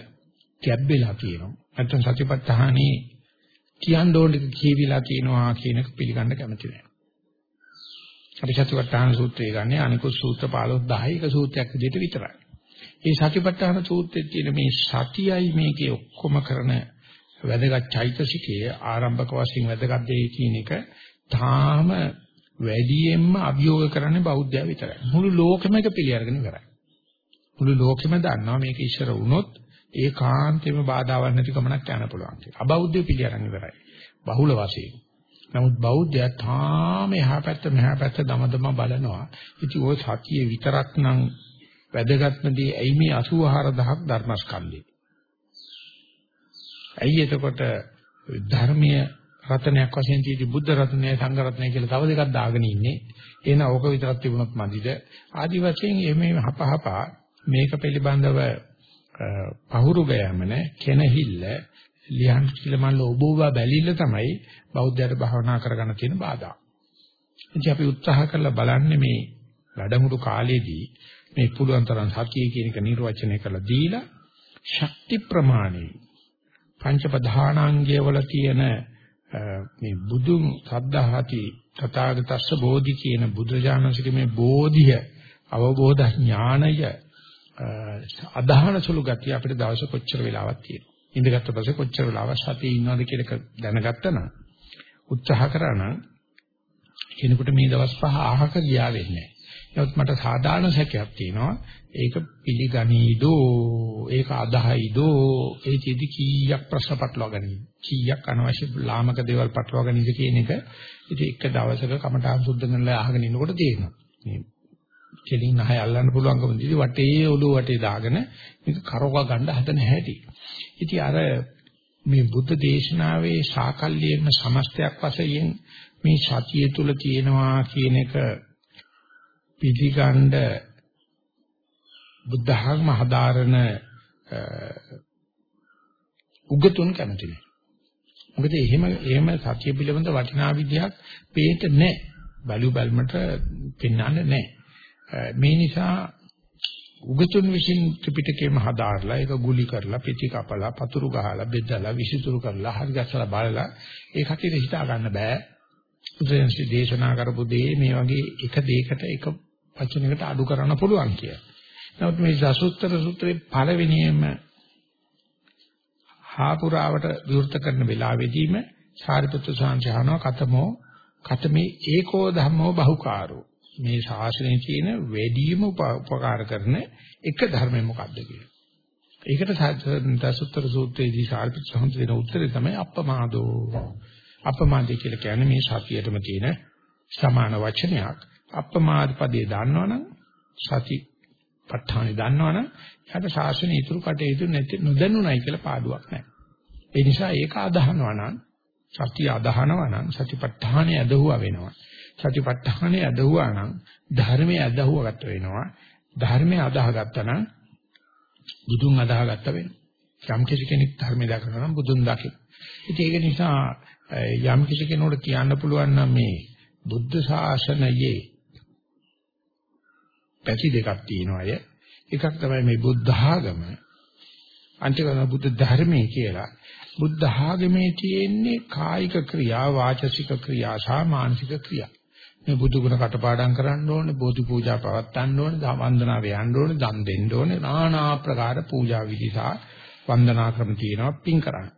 ගැබ්බෙලා තියෙනවා. නැත්නම් සතිපත්තහානේ කියන්න ඕන එක කියවිලා තියෙනවා කියන එක පිළිගන්න කැමති නැහැ. අපි සතිපට්ඨාන සූත්‍රය ගන්නේ අනිකුත් සූත්‍ර 15 10 එක සූත්‍රයක් විදිහට විතරයි. මේ සතිපට්ඨාන සූත්‍රයේ තියෙන මේ සතියයි මේකේ ඔක්කොම කරන වැදගත් චෛතසිකයේ ආරම්භක වශයෙන් වැදගත් දෙය කියන එක තාම වැඩියෙන්ම අභියෝග කරන්නේ බෞද්ධයා විතරයි. මුළු ලෝකෙම එක පිළි අරගෙන ඉවරයි. මුළු ලෝකෙම දන්නවා මේක ඉස්සර වුණොත් ඒකාන්තයෙන්ම බාධාවක් නැති කමනක් යන්න පුළුවන් කියලා. අබෞද්ධය පිළි අරන් ඉවරයි. බහුල වශයෙන්. නමුත් බෞද්ධයා තාම එහා පැත්ත මෙහා පැත්ත දමදම බලනවා. ඉතින් ওই සතිය විතරක් නම් වැදගත්ම දේ ඇයි මේ 84000ක් ධර්මස්කන්ධේ. ඇයි එතකොට ධර්මීය රත්නයක් වශයෙන් තියෙදි බුද්ධ රත්නය සංඝ රත්නය කියලා තව දෙකක් දාගෙන ඉන්නේ. එහෙනම් ඕක විතරක් තිබුණොත් මදිද? ආදි වශයෙන් එමේ හපහපා මේක පිළිබඳව පහුරු ගෑමන කෙනහිල්ල ලියන් කිලමල්ල ඔබෝවා බැලිල්ල තමයි බෞද්ධයට භාවනා කරගන්න තියෙන බාධා. ඉතින් අපි උත්සාහ කරලා බලන්නේ මේ වැඩමුළු කාලේදී මේ පුළුවන් තරම් සතිය කියන එක නිර්වචනය කරලා දීලා ශක්ති ප්‍රමාණය පංච ප්‍රධානාංගය වල තියෙන මේ බුදුන් සද්ධාහති තථාගතස්ස බෝධි කියන බුදුජානසික මේ බෝධිය අවබෝධ ඥානය අදහන සුළු ගතිය අපිට දවස කොච්චර වෙලාවක් තියෙනවා. ඉඳගත්ත පස්සේ කොච්චර වෙලාවක් සතියේ ඉන්නවද කියලා දැනගත්තා නම් උත්සාහ කරා නම් කෙනෙකුට මේ දවස් පහ අහක ගියා වෙන්නේ නමුත් මට සාධාරණ සැකයක් තියෙනවා. ඒක පිළිගනීදෝ, ඒක අදහයිදෝ, ඒ චේදි කීයක් ප්‍රශ්න පටලවාගනීද? කීයක් අනවශ්‍ය ලාමක දේවල් පටලවාගනීද කියන එක ඉතින් එක දවසක කමඨාන් සුද්ධ කරනලා අහගෙන ඉන්නකොට තේරෙනවා. මේ කෙලින් නැහැ අල්ලන්න පුළුවන්කම දිවි වටේ ඔළුව වටේ දාගෙන මේක කරව ගන්න හදන හැටි. ඉතින් අර මේ බුද්ධ දේශනාවේ සාකල්යෙම සමස්තයක් වශයෙන් මේ සතිය තුල තියෙනවා කියන එක පිළිගන්න බුද්ධ ධර්ම හදාරන උගතුන් කැමති නෑ. මොකද එහෙම එහෙම සත්‍ය පිළිබඳ වටිනා විදියක් පේට නෑ. බලු බැලමට පෙන්වන්නේ නෑ. මේ නිසා උගතුන් විසින් ත්‍රිපිටකයම හදාarලා ඒක ගුලි කරලා පිටි කපලා පතුරු ගහලා බෙදලා විසිතුරු කරලා හරි ගැස්සලා බලලා ඒ කටියට හිතා ගන්න බෑ. උදේන්සි දේශනා කරපු දේ මේ වගේ එක දෙයකට එක වචනයකට අඩු කරන්න පුළුවන් කියලා. නමුත් මේ දසුත්තර සූත්‍රයේ පළවෙනියම හාපුරාවට විවෘත කරන වෙලාවෙදීම සාරිපුත්‍ර සාංශහනෝ කතමෝ කතමේ ඒකෝ ධම්මෝ බහුකාරෝ මේ ශාසනයේ තියෙන වැඩිම උපකාර කරන එක ධර්මය මොකක්ද කියලා. ඒකට දසුත්තර සූත්‍රයේදී සාරිපුත්‍ර සාංශ දෙන උත්තරේ තමයි අප්පමාදෝ. අප්පමාදේ කියලා කියන්නේ මේ සතියේටම තියෙන සමාන වචනයක්. අප්පමාද පදේ දන්නවනම් සති ප ဋ ාණි දන්නවනම් එයාට ශාසනය ඉතුරු කටයුතු නැති නොදන්නුණයි කියලා පාඩුවක් නැහැ. ඒ නිසා ඒක අදහනවා නම් සතිය අදහනවා නම් සතිපට්ඨානය ඇදහුවා වෙනවා. සතිපට්ඨානය ඇදහුවා නම් ධර්මය ඇදහුවාගත වෙනවා. ධර්මය අදාහගත්තා නම් බුදුන් අදාහගත්ත වෙනවා. යම් කිසි කෙනෙක් ධර්මය දකිනවා නම් බුදුන් දකින. ඉතින් ඒක නිසා යම් කිසි කෙනෙකුට කියන්න පුළුවන් නම් මේ බුද්ධ ශාසනයේ පැති දෙකක් තියෙනවා අය. එකක් තමයි මේ බුද්ධ ආගම. අන්තිමට බුද්ධ ධර්මයේ කියලා. බුද්ධ ආගමේ තියෙන්නේ කායික ක්‍රියා, වාචසික ක්‍රියා සහ මානසික ක්‍රියා. මේ බුදු ගුණ කටපාඩම් කරන්න ඕනේ, බෝධි පූජා පවත්වන්න ඕනේ, වන්දනාව යන්න ඕනේ, දන් දෙන්න ඕනේ, নানা ආකාර පූජා විදි සහ වන්දනා ක්‍රම තියෙනවා පින් කරන්න.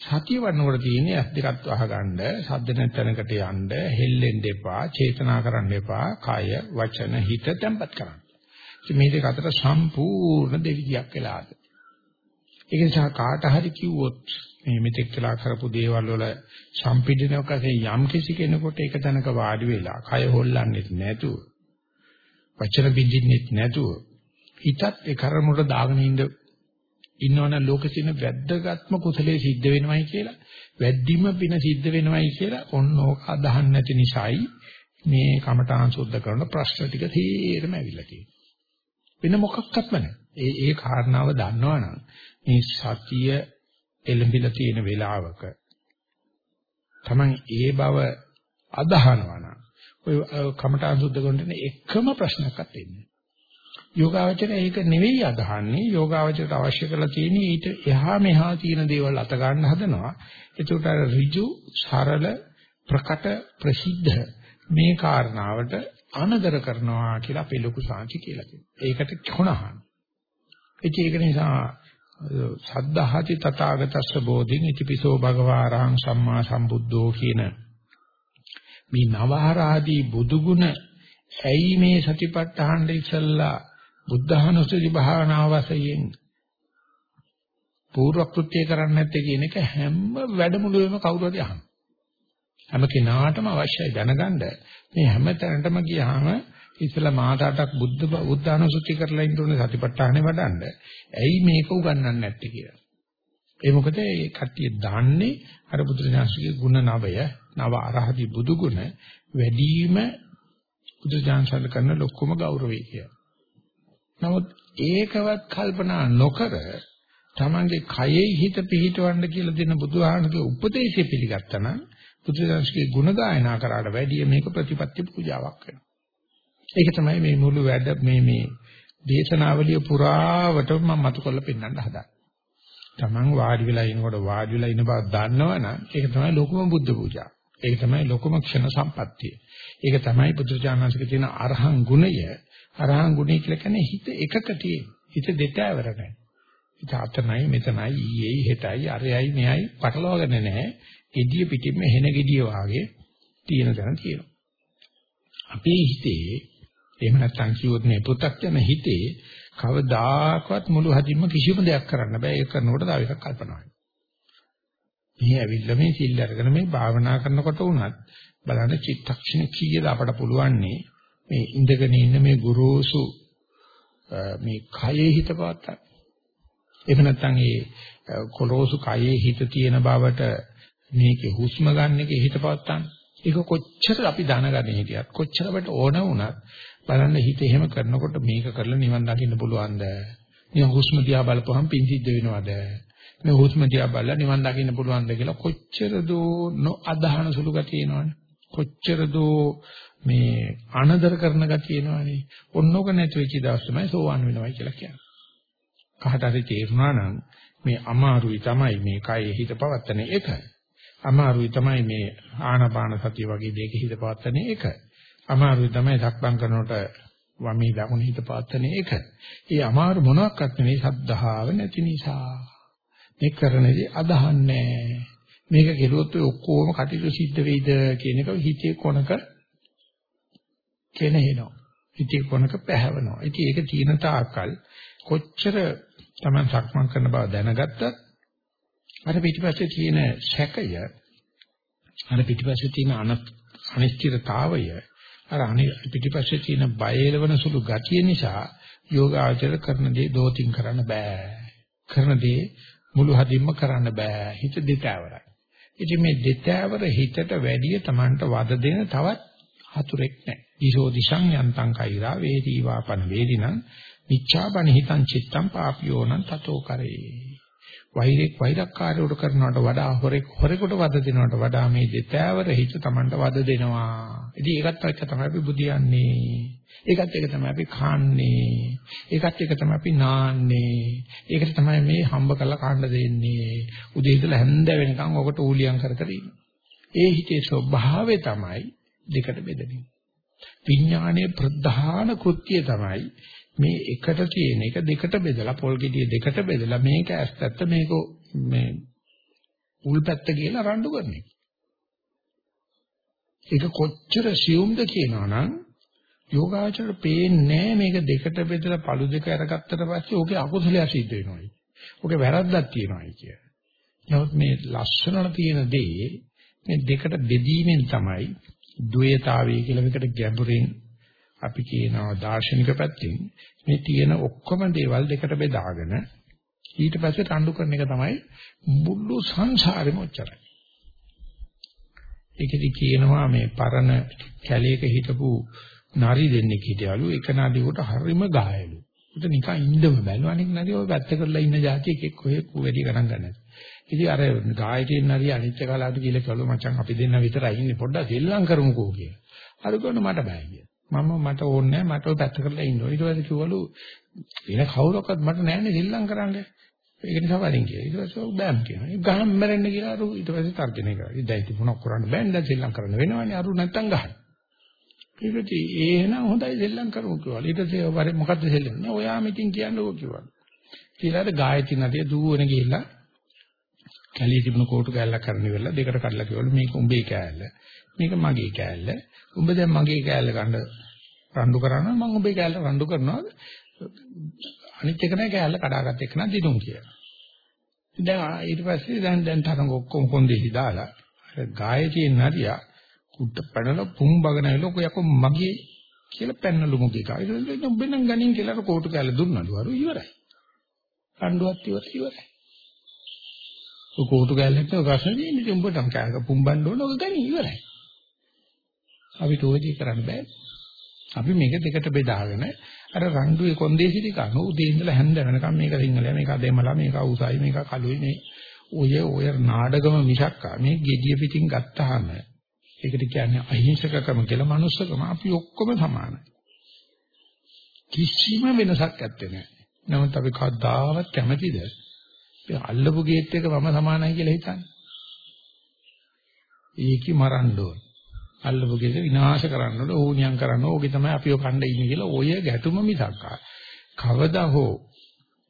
සතිය වඩනකොට තියෙන්නේ ඇස් දෙකත් වහගන්න, සද්ද නැතනකට යන්න, හෙල්ලෙන්න එපා, චේතනා කරන්න එපා, කය, වචන, හිත තැම්පත් කරන්න. ඉතින් මේ දෙක අතර සම්පූර්ණ දෙවිදියක් වෙලාද. ඒක නිසා කාට හරි කිව්වොත් මේ මෙතෙක් කළා කරපු දේවල් වල සම්පීඩනයක් වශයෙන් යම් කිසි කෙනෙකුට එක තැනක වාඩි වෙලා කය හොල්ලන්නේ නැතුව වචන බින්දින්නෙත් නැතුව හිතත් ඒ කර්මවල දාගෙන ඉන්න ඉන්නවනම් ලෝකෙ තියෙන වැද්දගත්ම කුසලයේ සිද්ධ වෙනවයි කියලා වැද්දිම පින සිද්ධ වෙනවයි කියලා ඔන්න ඕක අදහන් නැති නිසායි මේ කමඨාන් සුද්ධ කරන ප්‍රශ්න ටික තීරම ඇවිල්ලා තියෙන්නේ. වෙන මොකක්වත්ම නැහැ. ඒ ඒ කාරණාව දන්නවනම් මේ සතිය එළඹිලා තියෙන වෙලාවක Taman ඒ බව අදහනවා නම් ඔය කමඨාන් සුද්ධ කරන එකම ප්‍රශ්නයක්වත් එන්නේ යෝගාවචරය ඒක නෙවෙයි අදහන්නේ. යෝගාවචරයට අවශ්‍ය කරලා තියෙන්නේ ඊට එහා මෙහා තියෙන දේවල් අත ගන්න හදනවා. ඒකට අර ඍජු සරල ප්‍රකට ප්‍රසිද්ධ මේ කාරණාවට අනදර කරනවා කියලා අපේ ලොකු සාංශි කියලා කියනවා. ඒකට කොනහන ඒක නිසා සද්ධාහති තථාගතස්ස බෝධින් ඉතිපිසෝ භගවාරහං සම්මා සම්බුද්ධෝ කියන මේ නවහරාදී බුදුගුණ ඇයි මේ සතිපට්ඨාන ඉස්සල්ලා බුද්ධහනුස්සති භාවනාව වශයෙන් පූර්ව කෘත්‍ය කරන්නේ නැත්තේ කියන එක හැම වැඩමුළුවෙම කවුරු හරි අහනවා. හැම කෙනාටම අවශ්‍යයි දැනගන්න මේ හැම තැනටම ගියාම ඉතලා මාතාටක් බුද්ධ බුද්ධානුසුති කරලා ඉන්න උනේ සතිපට්ඨානෙ වඩන්න. ඇයි මේක උගන්වන්නේ නැත්තේ කියලා. ඒ මොකද ඒ කට්ටිය දාන්නේ අර බුදුරජාණන්සේගේ ගුණ නවය, නව අරහදි බුදු ගුණ වැඩිම බුදුජානසල් කරන ලොකුම ගෞරවය කියලා. නමුත් ඒකවත් කල්පනා නොකර තමන්ගේ කයෙහි හිත පිහිටවන්න කියලා දෙන බුදුහාමගේ උපදේශය පිළිගත්තා නම් බුදුදහමේ ගුණ ගායනා කරාට වැඩිය මේක ප්‍රතිපත්ති පූජාවක් වෙනවා. ඒක තමයි මේ මුළු වැඩ මේ මේ දේශනාවලිය පුරාවට මම මතු කරලා පෙන්වන්න හදන්නේ. තමන් වාඩි වෙලා ඉනකොට වාඩි වෙලා ඉන්න බව දන්නවනම් ඒක තමයි ලොකුම බුද්ධ පූජා. ඒක තමයි ලොකුම ක්ෂණ සම්පත්තිය. ඒක තමයි බුදුචානන්සේගේ තියෙන අරහං ගුණය අරහං ගුණය කියලා කියන්නේ හිත එකක තියෙන. හිත දෙතෑවර නැහැ. හිත අතනයි මෙතනයි ඊයේ හෙටයි අරයයි මෙයයි පටලවාගෙන නැහැ. gediya පිටින්ම හෙන gediya වාගේ තියෙන තැන තියෙනවා. අපේ හිතේ එහෙම නැත්නම් කිව්වොත් මේ පු탁ජන හිතේ කවදාකවත් මුළු හදින්ම කිසිම දෙයක් කරන්න බෑ. ඒක කරනකොට තව එකක් කල්පනා වෙනවා. මේ ඇවිල්ලා මේ සිල් අරගෙන මේ භාවනා කරනකොට වුණත් බලන්න චිත්තක්ෂණ කීයද අපට පුළුවන්නේ මේ ඉඳගෙන ඉන්න මේ ගුරුසු මේ කයේ හිත පවත්තා. එහෙම නැත්නම් ඒ කොලෝසු කයේ හිත තියෙන බවට මේකේ හුස්ම ගන්න එකේ හිත පවත්තාන. ඒක කොච්චර අපි දැනගන්නේ හිටියත් කොච්චර අපට ඕන වුණත් බලන්න හිත එහෙම කරනකොට මේක කරලා නිවන් දකින්න පුළුවන්ද? මේ හුස්ම දිහා බලපුවහම පින් සිද්ධ වෙනවද? මේ හුස්ම දිහා බලලා නිවන් දකින්න පුළුවන්ද කියලා කොච්චර දෝ නොඅදහන සුළු ගතිය එනවනේ. කොච්චර දෝ මේ අනදර කරන ගතිය එනවනේ. ඔන්නෝක නැති වෙච්ච දවස් තමයි සෝවන් වෙනවයි කියලා කියන්නේ. කහට හරි තේරුණා නම් මේ අමාරුයි තමයි මේ කයේ හිත පවත්තන එක. අමාරුයි තමයි මේ ආනාපාන සතිය වගේ දෙයක හිත පවත්තන එක. අමාරුයි තමයි සක්බන් කරනකොට වමී දකුණ හිත පවත්තන එක. ඒ අමාරු මොනවත් නෙවෙයි සද්ධාව නැති නිසා. මේ කරනදී අදහන්නේ මේක කෙරුවොත් ඔක්කොම කටයුතු සිද්ධ වෙයිද කියන එක හිතේ කොනක කෙනෙහිනවා. ඉතින් කොනක පැහැවෙනවා. ඉතින් ඒක තීන තාකල් කොච්චර Taman සක්මන් කරන බව දැනගත්තත් අර පිටිපස්සේ තියෙන සැකය අර පිටිපස්සේ තියෙන අනිශ්චිතතාවය අර පිටිපස්සේ තියෙන බය එළවන සුළු ගතිය නිසා යෝගාචර කරන දේ දෝතින් කරන්න බෑ. කරන දේ මුළු හදින්ම කරන්න බෑ. හිත දෙතෑවරයි. ඉතින් මේ දෙතෑවර හිතට වැඩිය Tamanට වද දෙන තවත් හතුරෙක් නැහැ. ඊසෝ දිශං යන්තං කෛරා වේදී වාපන වේදිනං මිච්ඡාපන හිතං චිත්තං පාපියෝනං තතෝ කරේ. වෛරෙක් වෛරක්කාරයට කරනවට වඩා හොරෙක් හොරෙකුට වද දෙනවට වඩා මේ දෙතෑවර හිත Tamanට වද දෙනවා. ඉතින් ඒකත් එක්ක තමයි අපි බුදියන්නේ. ඒකත් එක්ක තමයි අපි ખાන්නේ. ඒකත් එක්ක තමයි අපි නාන්නේ. ඒකට තමයි මේ හම්බ කරලා කාණ්ඩ දෙන්නේ. උදේ ඉඳලා හැන්ද වෙනකන් ඔකට ඌලියම් කර කර ඒ හිතේ ස්වභාවය තමයි දෙකට බෙදෙන්නේ. විඥානයේ ප්‍රධාන කෘත්‍යය තමයි මේ එකට තියෙන එක දෙකට බෙදලා පොල් ගෙඩිය දෙකට බෙදලා මේක ඇස්තත්ත මේක මේ උල්පැත්ත කියලා රණ්ඩු කරන එක. ඒක කොච්චර සියුම්ද කියනවනම් යෝගාචර පේන්නේ මේක දෙකට බෙදලා පළු දෙක අරගත්තට පස්සේ ඕකේ අකුසලයක් සිද්ධ වෙනවායි. ඕකේ වැරද්දක් තියෙනවායි කිය. නමුත් මේ ලස්සනට තියෙන දේ මේ දෙකට බෙදීමෙන් තමයි ද්වේතාවය කියලා මේකට ගැඹුරින් අපි කියනවා දාර්ශනික පැත්තෙන් මේ තියෙන ඔක්කොම දේවල් දෙකට බෙදාගෙන ඊට පස්සේ රණ්ඩු කරන එක තමයි මුළු සංසාරෙම ඔච්චරයි. ඒකෙදි කියනවා මේ පරණ කැලේක හිටපු නරි දෙන්නෙක් හිටියලු එක නදියකට හරිම ගායලු. උට නිකන් ඉන්නම බැලුව අනික නදිය ඔය පැත්ත කරලා ඉන්න જાති එකෙක් කොහෙ වැඩි ගණන් ගන්නද. ඉතින් අර ගායකයන් නරිය අනිත්‍ය කලාවට කියලා කළු මචං අපි දෙන්න විතරයි ඉන්නේ පොඩ්ඩක් සෙල්ලම් කරමුකෝ කියලා. අර කොන්න මට බෑ කියලා. මම මට ඕනේ නැහැ මට ඔය පැත්ත කරලා ඉන්න ඕනේ. ඊට පස්සේ කිව්වලු වෙන කවුරක්වත් මට නැන්නේ දෙල්ලම් කරන්න. ඒක නිසා වරින් කියලා. ඊට පස්සේ ඔව් බෑම් කියනවා. ඒ ගහම් මැරෙන්න කියලා අරු ඊට පස්සේ තර්ජනය කරා. ඉතින් දැන් ඉතින් මොනක් කරන්න බෑනේ දැන් දෙල්ලම් කරන්න වෙනවනේ අරු නැත්තම් ගහන්න. ඊට ඒ එහෙනම් හොඳයි දෙල්ලම් කරමු කිව්වා. ඊට පස්සේ වරේ මොකද්ද දෙල්ලම්? නෑ ඔයාම ඉතින් කියන්නේ ඕක කිව්වා. කියලා අර ගායති නදිය දුවන ගිහිල්ලා කැලේ තිබුණ කෝටු කෑල්ලක් කරන්න ඉවරලා දෙකට කඩලා කිව්වලු මේක උඹේ කෑල්ල. මේක මගේ කෑල්ල. උඹ දැන් මගේ කෑල්ල ගන්න රණ්ඩු කරනවා මම උඹේ කෑල්ල රණ්ඩු කරනවා. අනිත් එක නෑ කෑල්ල කඩාගත්ත එක නම් දිනුම් කියලා. දැන් ඊට පස්සේ දැන් දැන් තරඟ ඔක්කොම කොන්දේසි දාලා අර ගායකයේ නරියා කුට්ට පැනලා පුම් බගන ලොකු යකෝ මගේ කියලා පැනලු මුගේ කා. ඒක නම් උඹ නම් ගණින් කියලා කෝටු කෑල්ල දුන්නලු අර ඉවරයි. රණ්ඩුවත් ඉවරයි ඉවරයි. ඔය කෝටු කෑල්ලට ප්‍රශ්න දෙන්නේ ඉතින් උඹට කෑක පුම්බන්න ඕන ඔක ගනි ඉවරයි. අපිට ඔය දේ කරන්න බෑ. අපි මේක දෙකට බෙදාගෙන අර රණ්ඩුවේ කොන්දේසි ටික අනු උදේ ඉඳලා හැන්ද වෙනකම් මේක සිංහලයා මේක අදේමලා මේක උසයි මේක කළුයි මේ ඔය ඔය නාඩගම මිසක් මේ gediya පිටින් ගත්තාම ඒකට කියන්නේ අහිංසකකම කියලා manussකම අපි ඔක්කොම සමානයි. කිසිම වෙනසක් නැත්තේ නෑ. නමුත් අපි කවදාවත් කැමතිද අල්ලපු ගේට් එක මම සමානයි කියලා හිතන්නේ. ඒකි මරන්න ඕන. අල්ලපු ගේට විනාශ කරන්න ඕන, ඕනියම් කරන්න ඕන. ඕකේ තමයි අපිව කණ්ඩ ඉන්නේ කියලා ඔය ගැටුම මිසක් කවදා හෝ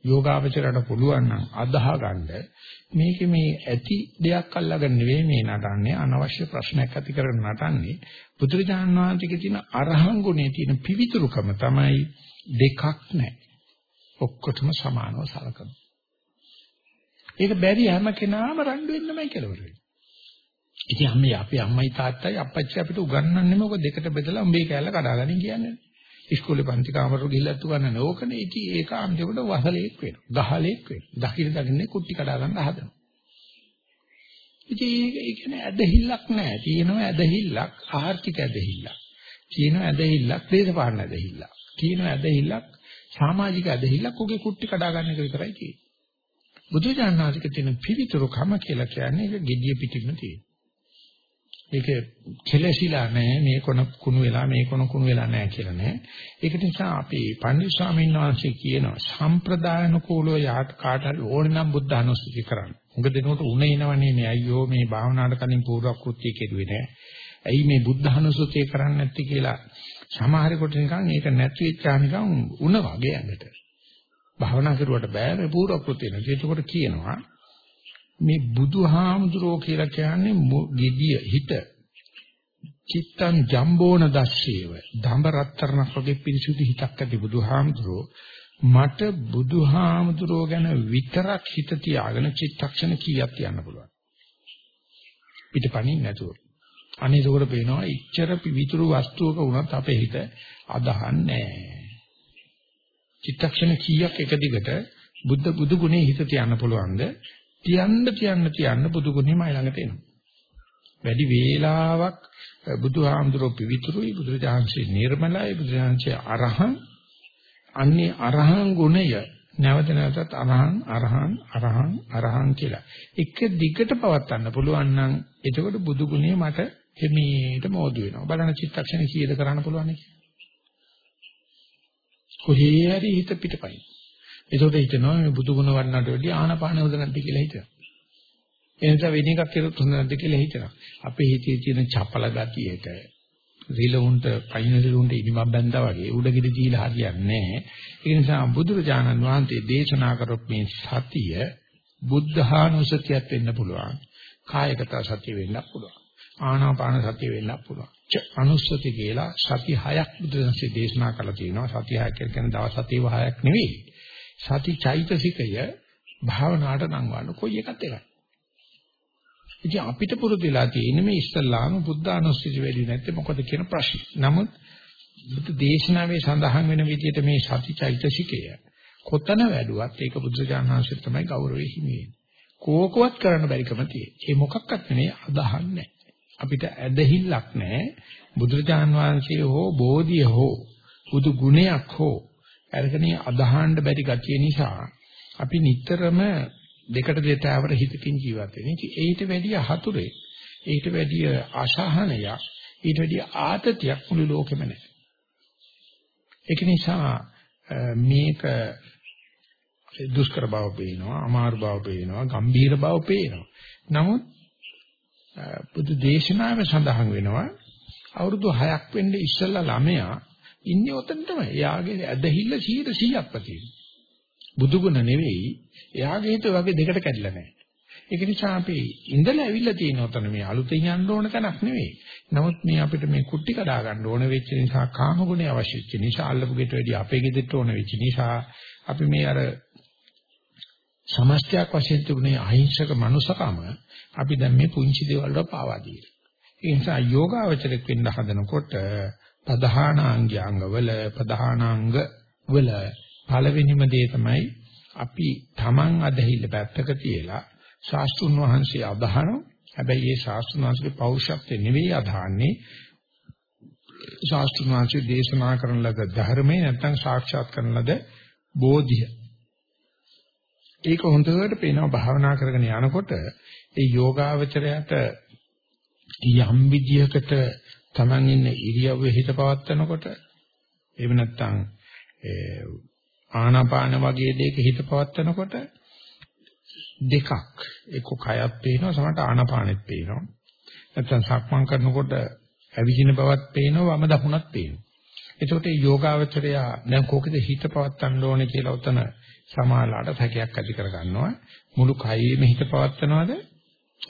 යෝගාවචරයට පුළුවන් නම් අදාහ ගන්න මේකේ මේ ඇති දෙයක් අල්ලගන්න නෙවෙයි මේ නටන්නේ. අනවශ්‍ය ප්‍රශ්නයක් ඇති කරගෙන නටන්නේ. බුදුරජාණන් වහන්සේගේ තියෙන අරහං ගුණයේ තියෙන පිවිතුරුකම තමයි දෙකක් නැහැ. ඔක්කොටම සමානව සලකනවා. ඒක බැරි හැම කෙනාම රණ්ඩු වෙන්නමයි කියලා වෙන්නේ. ඉතින් අම්මේ අපි අම්මයි තාත්තයි අප්පච්චි අපිට උගන්වන්නෙම ඔක දෙකට බෙදලා උඹේ කෑල්ල කඩාගනින් කියන්නේ. ඉස්කෝලේ පන්ති කාමරවල ගිහිල්ලා උගන්වන්නේ ඕකනේ. ඉතින් ඒක අන්තිමට වහලෙක් වෙනවා. ගහලෙක් වෙනවා. දකින්න දකින්නේ කුටි කඩාගන්න හදනවා. ඉතින් ඒක කියන්නේ ඇදහිල්ලක් නෑ. තියෙනවා ඇදහිල්ලක් ආර්ථික ඇදහිල්ලක්. තියෙනවා ඇදහිල්ලක් දේශපාලන ඇදහිල්ලක්. තියෙනවා ඇදහිල්ලක් සමාජික ඇදහිල්ලක් ඔගේ කුටි කඩාගන්න එක විතරයි තියෙන්නේ. බුදුජානනාතික තියෙන පිවිතුරුකම කියලා කියන්නේ ඒක gediya පිටින්ම තියෙන. ඒක කෙලසිලා නැහැ මේ කොන කුණු වෙලා මේ කොන කුණු වෙලා නැහැ කියලා නෑ. ඒක නිසා අපි පණ්ඩිත ස්වාමීන් වහන්සේ කියනවා සම්ප්‍රදායන කූලෝ යාට කාට හරි ඕනේ නම් බුද්ධ අනුස්සති කරන්න. උඟ දෙනකොට උණ එනවනේ මේ අයියෝ මේ භාවනාවට කලින් පූර්වක්‍ෘත්‍ය කෙරුවේ නෑ. ඇයි මේ බුද්ධ අනුස්සතිය කරන්නේ නැත්තේ කියලා සමහරෙකුට නිකන් ඒක නැති වෙච්චා නිකන් උණ වගේ ඇඟට. භාවනා කරුවට බෑ මේ පූර්ව කෘත්‍ය නේ. ඒකකොට කියනවා මේ බුදුහාමුදුරෝ කියලා කියන්නේ gediya හිත. චිත්තං ජම්බෝන දස්සේව. දඹ රත්තරණක් වගේ පිරිසුදු හිතක් ඇති බුදුහාමුදුරෝ මට බුදුහාමුදුරෝ ගැන විතරක් හිත තියාගෙන චිත්තක්ෂණ කීයක් තියන්න පුළුවන්? පිටපණින් නැතුව. අනේ ඒකට පේනවා ඉච්ඡර විතුරු වස්තුවක වුණත් අපේ හිත අදහන්නේ නැහැ. චිත්තක්ෂණ කීයක් එක දිගට බුද්ධ බුදු ගුණේ හිත තියන්න පුළුවන්ද? තියන්න තියන්න තියන්න බුදු ගුණෙම ළඟට එනවා. වැඩි වේලාවක් බුදුහාමුදුරුවෝ පිවිතුරුයි බුදුරජාන්සේ නිර්මලයි බුදුරජාන්සේ අරහං අන්නේ අරහං ගුණය නැවත නැවතත් අරහං අරහං අරහං අරහං කියලා. එක දිගට පවත්වන්න පුළුවන් නම් එතකොට බුදු ගුණේ මට හිමීට මෝදු වෙනවා. බලන චිත්තක්ෂණ කීයද කරන්න පුළුවන් නේ. කොහේ හරි හිත පිටපයි. ඒකට හිතනවා මේ බුදු ගුණ වඩනට වැඩිය ආනපාන හොඳ නැද්ද කියලා හිතනවා. ඒ නිසා වෙන එකක් කරොත් හොඳ නැද්ද කියලා හිතනවා. අපේ හිතේ තියෙන චපල ගතියට රිලුන්ට පයින් රිලුන්ට ඉනිමක් බැඳා වගේ උඩගෙඩි දීලා හරියන්නේ නැහැ. ඒ නිසා බුදුරජාණන් වහන්සේ දේශනා කරොත් මේ සතිය බුද්ධානුසතියක් වෙන්න පුළුවන්. කායගත සතිය වෙන්න පුළුවන්. ආනාපාන සතිය වෙන්න පුළුවන්. අනුස්සති කියලා සති හයක් බුදුන්සේ දේශනා කළා තියෙනවා. සති හයක් කියන්නේ දවස් සතිය හයක් නෙවෙයි. සති චෛතසිකය භාවනාවට නම් වන්න කොයි එකත් එකයි. ඉතින් අපිට පුරුදු වෙලා තියෙන්නේ මේ ඉස්සල්ලාම බුද්ධානුස්සති වෙලී නැත්තේ මොකද කියන ප්‍රශ්නේ. නමුත් බුදු දේශනාවේ සඳහන් වෙන විදිහට මේ සති චෛතසිකය කොතන වැඩුවත් ඒක බුදුජානනාංශය තමයි ගෞරවෙ හිමි වෙන්නේ. කෝකවත් කරන්න බැරිකම තියෙන්නේ. ඒ මොකක්වත් නෙමෙයි අදහන්නේ. අපිට ඇදහිල්ලක් නැහැ. බුදුරජාන් වහන්සේ හෝ බෝධිය හෝ බුදු ගුණයක් හෝ අරගෙන අදහන්න බැරි ගතිය නිසා අපි නිතරම දෙකට දෙතාවර හිතකින් ජීවත් වෙන්නේ. ඉතින් ඒිට වැඩිය හතුරේ, ඊට වැඩිය අසහනයක්, ඊට වැඩිය ආතතියක් මුළු ලෝකෙම නැහැ. ඒක නිසා මේක දුෂ්කර බව පේනවා, අමාරු බව පේනවා, ගම්භීර බව පේනවා. නමුත් බුදු දේශනාවේ සඳහන් වෙනවා අවුරුදු 6ක් වෙන්න ඉස්සෙල්ලා ළමයා ඉන්නේ ඔතන තමයි. එයාගේ ඇදහිල්ල 100%ක්ම තියෙනවා. බුදුගුණ නෙවෙයි, එයාගේ හිත වගේ දෙකට කැඩිලා නැහැ. ඒක නිසා අපි ඉඳලා ඇවිල්ලා තියෙන උතන මේ අලුතෙන් යන්න ඕන තැනක් නෙවෙයි. නමුත් මේ අපිට මේ කුට්ටි කඩා ගන්න ඕන වෙච්ච නිසා කාම ගුණය අවශ්‍ය වෙච්ච නිසා අල්ලපු ගෙට වැඩි අපේ ගෙදරට ඕන වෙච්ච නිසා අපි මේ අර සමස්තයක් වශයෙන් තිබුණේ අහිංසක මනුසකම අපි දැන් මේ පුංචි දේවල් වල පාවා දීලා. ඒ නිසා යෝගාවචරයක් වෙන්න හදනකොට ප්‍රධානාංගයන්ගවල ප්‍රධානාංග වල පළවෙනිම දේ තමයි අපි Taman අදහිල්ල පැත්තක තියලා ශාස්ත්‍රුන් වහන්සේ අදහන. හැබැයි ඒ ශාස්ත්‍රුන් වහන්සේගේ පෞරුෂත්වය නෙවෙයි අදහන්නේ. ශාස්ත්‍රුන් වහන්සේ දේශනා කරන ලද ධර්මයේ නැත්නම් සාක්ෂාත් කරන ලද බෝධිය. ඒක හොඳට පේනවා භාවනා කරගෙන යනකොට ඒ යෝගාවචරයට යම් විදියකට Taman ඉන්න ඉරියව්වේ හිත පවත්නකොට එහෙම නැත්නම් ආනාපාන වගේ දෙයක හිත පවත්නකොට දෙකක්. එක්ක කයත් පේනවා සමහරට ආනාපානෙත් පේනවා. නැත්නම් සක්මන් කරනකොට ඇවිදින බවත් පේනවා වම දකුණත් පේනවා. එතකොට මේ යෝගාවචරය දැන් කොකද හිත පවත්වන්න ඕනේ කියලා උතන සමාලාට සැකයක් ඇති කර ගන්නවා මුළු කයෙම හිත පවත්වනවද?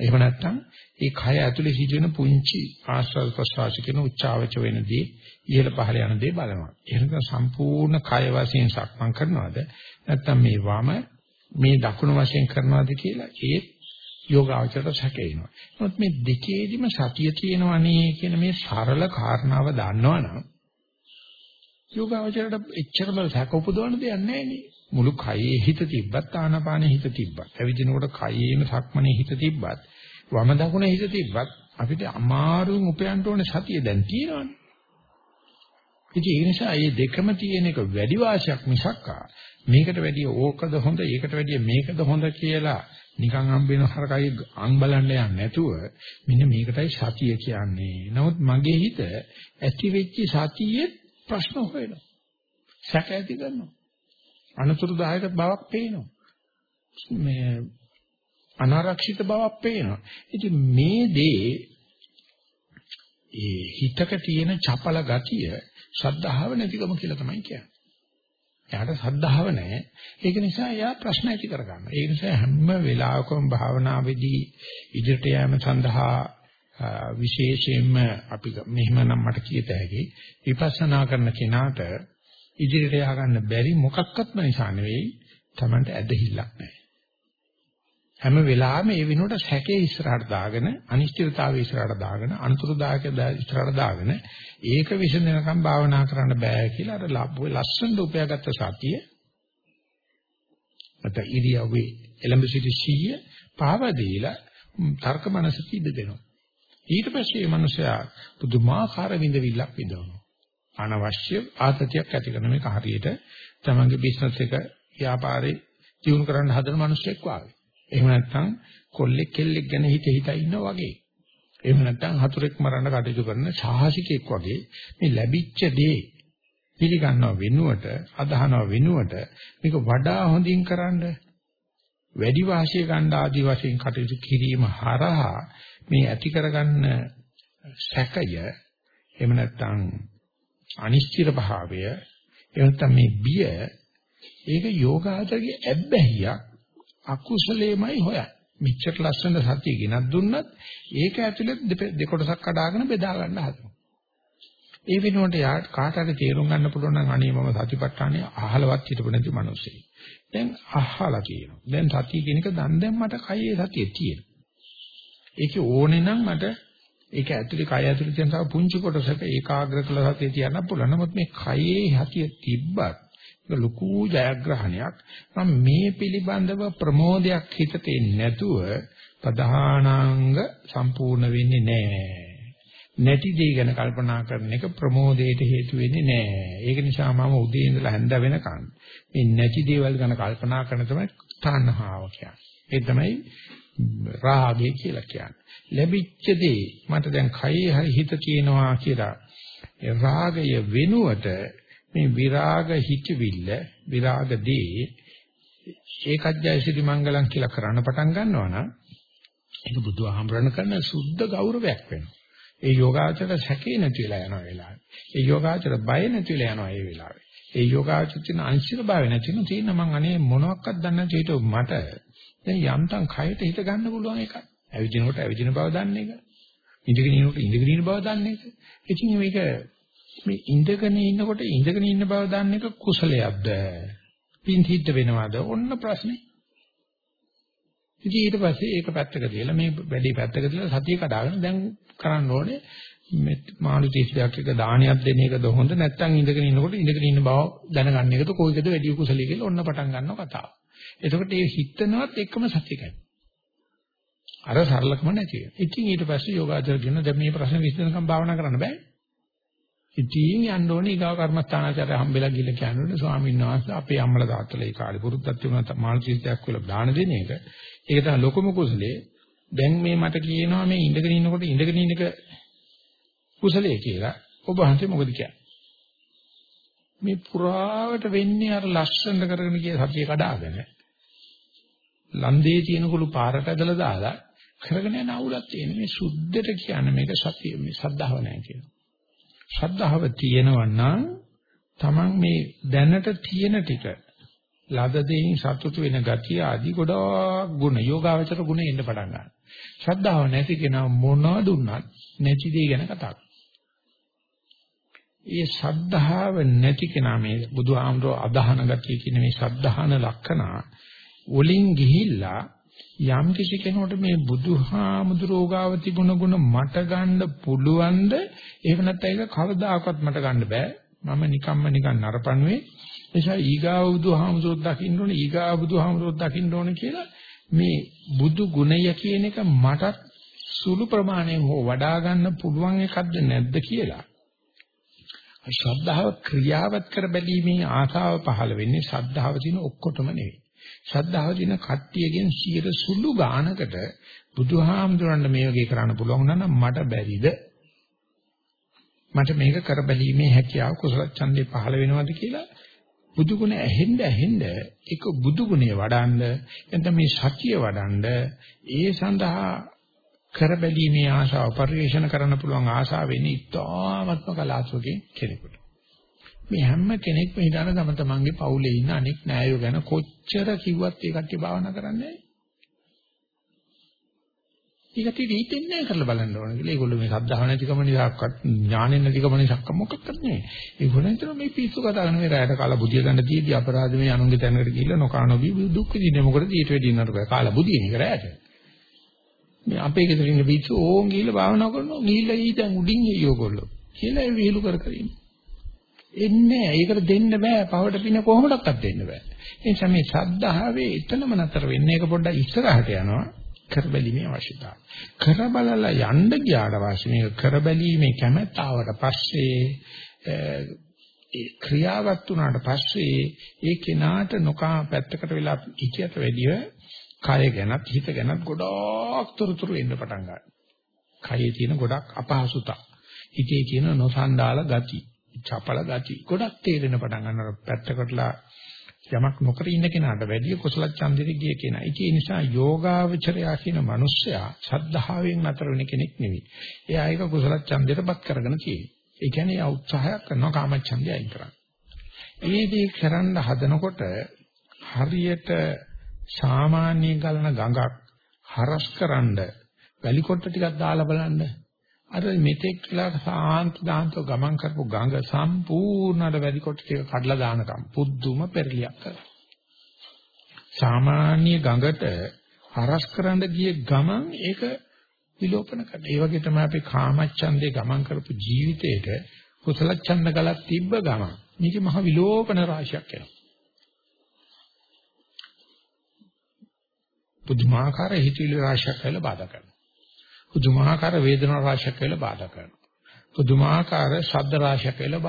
එහෙම නැත්නම් ඒ කය ඇතුලේ සිදුවෙන පුංචි ආස්වාද ප්‍රසවාස කියන උච්චාවච වෙනදී ඉහළ පහළ යන දේ බලනවා. එහෙනම් සම්පූර්ණ කය වශයෙන් සක්මන් කරනවද? නැත්නම් මේ වම මේ දකුණු වශයෙන් කරනවද කියලා ඒ යෝගාවචරයට සැකේනවා. නමුත් මේ දෙකේදිම සතිය තියෙනවනේ කියන මේ සරල කාරණාව දන්නවනම් යෝගාවචරයට එච්චරම සැක උපදවන්න දෙයක් නැහැ නේ. මුළු කයේ හිත තිබ්බත් ආනාපානෙ හිත තිබ්බත් ඇවිදිනකොට කයේම සක්මනේ හිත තිබ්බත් වම දකුණේ හිත තිබ්බත් අපිට අමාරුවෙන් උපයන්න ඕනේ සතිය දැන් තියෙනවානේ. ඉතින් ඒ නිසා මේ දෙකම තියෙන එක වැඩි වාසියක් මිසක්කා මේකට වැඩිය ඕකද හොඳ ඒකට වැඩිය මේකද හොඳ කියලා නිකන් හම්බෙන හරකයි අං බලන්න යන්නේ නැතුව මෙන්න මේකටයි සතිය කියන්නේ. නමුත් මගේ හිත ඇති වෙච්ච සතියේ ප්‍රශ්න හොයනවා. සැක ඇති කරනවා. අනතුරුදායක බවක් පේනවා. මේ අනාරක්ෂිත බවක් පේනවා. ඉතින් මේ දේ ඒ හිතක තියෙන චපල ගතිය ශද්ධාව නැතිකම කියලා තමයි කියන්නේ. එයාට ශද්ධාව නැහැ. ඒක නිසා එයා ප්‍රශ්න ඇති කරගන්නවා. ඒ නිසා හැම වෙලාවකම භාවනාවේදී ඉදිරියට යෑම සඳහා විශේෂයෙන්ම අපි මෙහෙමනම් මට කියත හැකි විපස්සනා කරන කෙනාට ඉදිරියට ය아가න්න බැරි මොකක්වත්ම නිසා නෙවෙයි. Tamanට ඇදහිල්ලක් නැහැ. හැම වෙලාවෙම ඒ විනෝඩ සැකේ ඉස්සරහට දාගෙන අනිශ්චිතතාවය ඉස්සරහට දාගෙන අනුතරදායක ඉස්සරහට දාගෙන ඒක විසඳනකම් භාවනා කරන්න බෑ කියලා අර ලස්සන උපයාගත්ත සතිය මත ඉරියව්වේ එළඹ සිටි සීය පාව දීලා තර්ක මනස කිද්ද දෙනවා. ඊට පස්සේ මේ මනුස්සයා පුදුමාකාර විඳවිල්ලක් විඳවනවා. අනවශ්‍ය ආතතියක් ඇති කරන මේක හරියට තමන්ගේ බිස්නස් එක ව්‍යාපාරේ දියුණු කරන්න හදන මිනිස්සෙක් වාගේ. එහෙම නැත්නම් කොල්ලෙක් කෙල්ලෙක් ගැන හිත හිතා ඉන්නවා වගේ. එහෙම නැත්නම් හතුරෙක් මරන්න කටයුතු කරන සාහසිකෙක් වගේ මේ ලැබිච්ච දේ පිළිගන්නව වෙනුවට අදහනව වෙනුවට මේක වඩා හොඳින් කරන්න වැඩි වාසිය ගන්න ආදි වශයෙන් කටයුතු කිරීම හරහා මේ ඇති කරගන්න සැකය එහෙම නැත්නම් අනිශ්චිත භාවය එහෙම නැත්නම් මේ බිය ඒක යෝගාචරයේ ඇබ්බැහියක් අකුසලෙමයි හොයන්නේ. මෙච්චර ලස්සන සතිය ගෙනත් දුන්නත් ඒක ඇතුලේ දෙකොටසක් කඩාගෙන බෙදා ගන්න හදනවා. ඒ වෙනුවට යාට කාට හරි තේරුම් ගන්න පුළුවන් නම් අනේ මම සතිපට්ඨානේ අහලවත් හිටපු නැති මිනිස්සෙක්. දැන් අහලා කියනවා. දැන් සතිය කියන එක දන් දැන් මට කයේ සතිය තියෙනවා. ඒක ඕනේ නම් මට ඒක ඇතුලේ කය ඇතුලේ තියෙන තව පුංචි කොටසක ඒකාග්‍ර කළ සතිය තියන්න පුළුවන්. නමුත් මේ කයේ සතිය තිබ්බත් ලොකු ජයග්‍රහණයක්. මම මේ පිළිබඳව ප්‍රමෝදයක් හිතේ නැතුව ප්‍රධානාංග සම්පූර්ණ වෙන්නේ නැහැ. නැති දේ ගැන කල්පනා කරන එක ප්‍රමෝදයට හේතු වෙන්නේ නැහැ. ඒක නිසා මම උදේ ඉඳලා හැන්ද වෙනකන් මේ නැති දේවල් ගැන කල්පනා කරන තමයි තණ්හාව කියන්නේ. ඒ තමයි රාගය කියලා කියන්නේ. ලැබිච්ච දේ මට දැන් කයේ හරි හිත තියෙනවා කියලා ඒ රාගය වෙනුවට මේ විරාග හිතවිල්ල විරාග දේ ඒකජ්ජයසිරි මංගලම් කියලා කරන්න පටන් ගන්නවා නම් ඒක බුදුහාමරණ කරන සුද්ධ ගෞරවයක් වෙනවා. ඒ යෝගාචර සැකේ නැති වෙලා යන වෙලාවේ. ඒ යෝගාචර බය නැති වෙලා යනවා ඒ වෙලාවේ. ඒ යෝගාචර තියෙන අනිශ්චිත භාවය නැති වෙන තියෙන මං අනේ මොනවත් දන්නේ නැති මට දැන් යන්තම් කයට හිත ගන්න පුළුවන් එකක්. ඇවිදිනකොට ඇවිදින බව දන්නේ එක. ඉඳගෙන ඉන්නකොට ඉඳගෙන ඉන්න බව දන්නේ එක. ඉතින් මේක මේ ඉඳගෙන ඉන්නකොට ඉඳගෙන ඉන්න බව දන්නේ එක කුසලයක්ද? පින් සිද්ධ වෙනවද? ඔන්න ප්‍රශ්නේ. ඉතින් ඊට පස්සේ ඒක පැත්තක දාලා මේ වැඩි පැත්තක දාලා සතිය කඩාගෙන දැන් කරන්න ඕනේ මේ මානුතිස්යක් එක දානයක් දෙන එකද හොඳ නැත්නම් ඉඳගෙන ඉන්නකොට ඉඳගෙන ඉන්න බව දැනගන්න එකද කොයිකද වැඩි කුසලී කියලා ඔන්න පටන් ගන්නවා කතාව. එතකොට මේ හිතනවත් එක්කම සතිය ගන්න. අර සරලකම නැති වෙනවා. ඉතින් ඊට පස්සේ යෝගාචර කියන දැන් මේ ප්‍රශ්න විසඳනකම් භාවනා කරන්න බෑ. ඉතින් යන්න ඕනේ ඊගාව කර්මස්ථානාචාරය හම්බෙලා ගිහලා කියනකොට ස්වාමීන් වහන්සේ අපේ අම්මලා තාත්තලා ඒ කාලේ පුරුද්දක් තිබුණා මානසිකයක් කියලා දාන දෙන එක. ඒක තමයි ලොකුම කුසලයේ. දැන් මේ මට කියනවා මේ ඉඳගෙන ඉන්නකොට ඉඳගෙන ඉන්න එක කුසලයේ කියලා. ඔබ වහන්සේ මොකද කියන්නේ? මේ පුරාවට වෙන්නේ අර ලස්සන කරගෙන ගිය සතිය කඩාගෙන ලන්දේ තියෙනකුළු පාරට ඇදලා දාලා කරගෙන යන අවුලක් තියෙන මේ සුද්ධට කියන්නේ මේක සතිය මේ සද්ධාව නැහැ කියනවා. ශ්‍රද්ධාව තියෙනවා නම් Taman මේ දැනට තියෙන ටික ලද දෙයින් සතුටු වෙන ගතිය ආදී ගොඩාක් ගුණ යෝගාවචර ගුණ එන්න පටන් ගන්නවා. ශ්‍රද්ධාව නැති කෙනා මොනවද දුන්නත් නැති දේ ගැන කතා කරනවා. ඒ ශ්‍රද්ධාව නැති කෙනා මේ බුදුහාමුදුර අදහන ගතිය කියන මේ ශ්‍රද්ධාන ලක්ෂණ වලින් ගිහිල්ලා යම් කිසි කෙනෙකුට මේ බුදුහාමුදුරෝ ගාව තිබුණ ගුණ මට ගන්න පුළුවන්ද? එහෙම නැත්නම් ඒක කවදාකවත් මට ගන්න බෑ. මම නිකම්ම නිකන් නරපණුවේ. නිසා ඊගාව බුදුහාමුදුරොත් දකින්න ඕනේ ඊගාව බුදුහාමුදුරොත් දකින්න ඕනේ කියලා මේ බුදු ගුණය කියන එක මට සුළු ප්‍රමාණයෙන් හෝ වඩා ගන්න පුළුවන් එකක්ද නැද්ද කියලා. ශ්‍රද්ධාව ක්‍රියාවත් කර බැලීමේ ආසාව පහළ වෙන්නේ ශ්‍රද්ධාව දින ඔක්කොටම නෙවෙයි. ශ්‍රද්ධාව දින කට්ටියගෙන් 100 සුළු ගානකට බුදුහාමුදුරන්ට මේ වගේ කරන්න පුළුවන් නම් මට බැරිද? මට මේක කර බැලීමේ හැකියාව කුසල ඡන්දේ පහළ වෙනවද කියලා බුදු ගුණ ඇහෙන්න ඇහෙන්න ඒක බුදු ගුණේ වඩන්න එතන මේ සතිය වඩන්න ඒ සඳහා කර බැලීමේ ආශාව පරිේශන කරන්න පුළුවන් ආශාව වෙන්නේ ඉතාමත්ම කලාතුරකින් කෙනෙකුට. මේ හැම කෙනෙක්ම හිතන තම තමන්ගේ පවුලේ ඉන්න අනෙක් නෑයෝ ගැන කොච්චර කිව්වත් ඒ කට්ටිය භාවනා කරන්නේ නැහැ. ඒකට හිතෙන්නේ නැහැ කරලා බලන්න ඕන කියලා. ඒගොල්ලෝ මේ සද්ධාව නැතිකම නිසාක්වත් ඥානෙ නැතිකම නිසාක්ක මොකක්ද නෙවෙයි. ඒගොල්ලෝ හිතන මේ පිස්සු කතා කරන මේ රැයට කාලා බුදිය ගන්න තියදී අපරාධ මේ අනුන්ගේ තැනකට ගිහිල්ලා නොකානෝබී දුක් විඳින්නේ මොකටද ඊට වෙඩි ඉන්නට බෑ. කාලා බුදියන එක රැයට. මේ අපේ ගෙදර ඉන්න පිස්සු ඕන් ගිහිල්ලා භාවනා කරනවා. ගිහිල්ලා ඊටන් උඩින් එయ్యෝගොල්ලෝ. කියලා ඒ විහිළු කර කර ඉන්නේ. එන්නේ ඒකට දෙන්න බෑ. පවට පින කොහොමඩක්වත් දෙන්න බෑ. ඒ නිසා මේ ශද්ධාවේ එතනම නතර වෙන්නේ ඒක පොඩ්ඩක් ඉස්සරහට යනවා. කරබැලීමේ අවශ්‍යතාව කරබලලා යන්න ගියාට පස්සේ මේක කරබැලීමේ කැමැත්ත ආවට පස්සේ ඒ ක්‍රියාවත් උනාට පස්සේ ඒ කෙනාට නොකා පැත්තකට වෙලා ඉකියට වැඩිය කය ගැනත් හිත ගැනත් ගොඩාක් තොරතුරු එන්න පටන් ගන්නවා. කයේ තියෙන ගොඩක් අපහසුතා. හිතේ තියෙන නොසන්ඩාල ගති, චපල ගති ගොඩක් තේරෙන පටන් ගන්නවා. පැත්තකටලා යමක් නොකර ඉන්න කෙනාට වැඩිය කුසල ඡන්දෙට ගිය කෙනා. ඒ නිසා යෝගාවචරයා කියන මිනිස්සයා ශද්ධාවෙන් නතර වෙන කෙනෙක් නෙවෙයි. එයා ඒක කුසල ඡන්දෙටපත් කරගෙන තියෙනවා. ඒ කියන්නේ යා උත්සාහයක් කරනවා කාමච්ඡන්දය අයින් කරන්න. ඒ දේ කරන්න හදනකොට හරියට සාමාන්‍ය ගලන ගඟක් හරස්කරනද වැලි කොට ටිකක් දාලා බලන්න. අර මෙතෙක් කියලා සාන්ත දාන්තව ගමන් කරපු ගඟ සම්පූර්ණට වැලි කොට ටික කඩලා දානකම් පුදුම පෙරලියක් කරා. සාමාන්‍ය ගඟට හරස්කරනද ගිය ගමන් ඒක විලෝපන කරන. ඒ වගේ තමයි අපි කාමච්ඡන්දේ ගමන් කරපු ජීවිතේට කුසල ඡන්ද ගලක් තිබ්බ ගමන්. මේකේ මහ විලෝපන රාශියක් එනවා. පුදුමාකාර හිතවිලි රාශියක් කියලා බාධා කරනවා. පුදුමාකාර වේදනා රාශියක් කියලා බාධා කරනවා. පුදුමාකාර ශබ්ද රාශියක් කියලා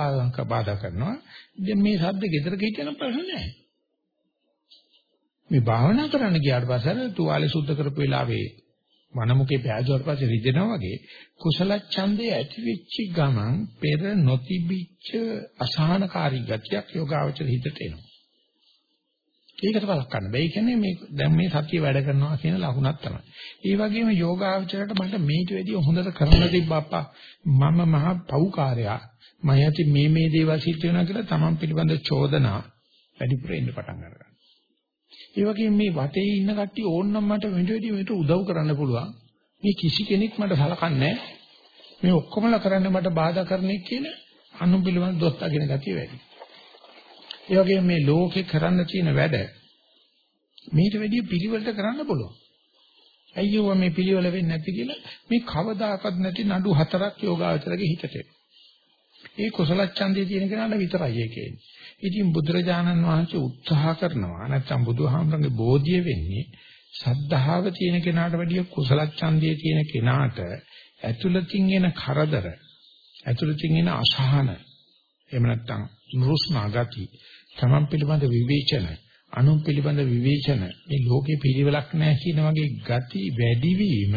බාධා කරනවා. ඉතින් මේ ශබ්ද ගෙදරක හිටියන ප්‍රශ්න නැහැ. මේ භාවනා කරන්න ගියාට පස්සේ තුවාලේ සුද්ධ කරපු වෙලාවේ මනමුකේ පෑදුවාට පස්සේ රිදෙනවා වගේ කුසල ඡන්දේ ඇති වෙච්ච ගමන් පෙර නොතිබිච්ච අසහනකාරී ගතියක් යෝගාවචර හිතට එනවා. ඒකට බලන්න බෑ. ඒ කියන්නේ මේ දැන් මේ සතිය වැඩ කරනවා කියන ලකුණක් තමයි. ඒ වගේම යෝගාවචරයට මට මේට වැඩිය හොඳට කරන්න තිබ්බප්පා. මම මහා පව්කාරයා. මම යති මේ මේ දේවල් සිද්ධ වෙනවා කියලා Taman පිළිබඳ චෝදනා වැඩිපුර එන්න පටන් ගන්නවා. ඒ වගේම මේ වටේ ඉන්න කට්ටිය ඕන්නම් මට වෙන්න වැඩිය මේට උදව් කරන්න පුළුවන්. මේ කිසි කෙනෙක් මට සලකන්නේ මේ ඔක්කොමලා කරන්නේ මට බාධා කරන්නේ කියන අනු පිළිබඳ දොස් අගෙන ගතිය වැඩි. ඒ වගේම මේ ලෝකේ කරන්න තියෙන වැඩ මේට වැඩිය පිළිවෙලට කරන්න පුළුවන්. අයියෝ මේ පිළිවෙල වෙන්නේ නැති කියලා මේ කවදාකවත් නැති නඩු හතරක් යෝගාවචරගේ හිතට ඒ කුසල ඡන්දේ තියෙන කෙනාට විතරයි ඒකේ. ඉතින් බුදුරජාණන් වහන්සේ උත්සාහ කරනවා නැත්නම් බුදුහාමරගේ බෝධිය වෙන්නේ සද්ධාව තියෙන කෙනාට වැඩිය කුසල ඡන්දේ තියෙන කෙනාට ඇතුළතින් එන කරදර ඇතුළතින් එන අසහන එහෙම නැත්නම් නුරුස්නා ගති තමන් පිළිබඳ විවේචන අනුන් පිළිබඳ විවේචන මේ ලෝකේ පිළිවෙලක් නැහැ කියන වගේ ගති වැඩිවීම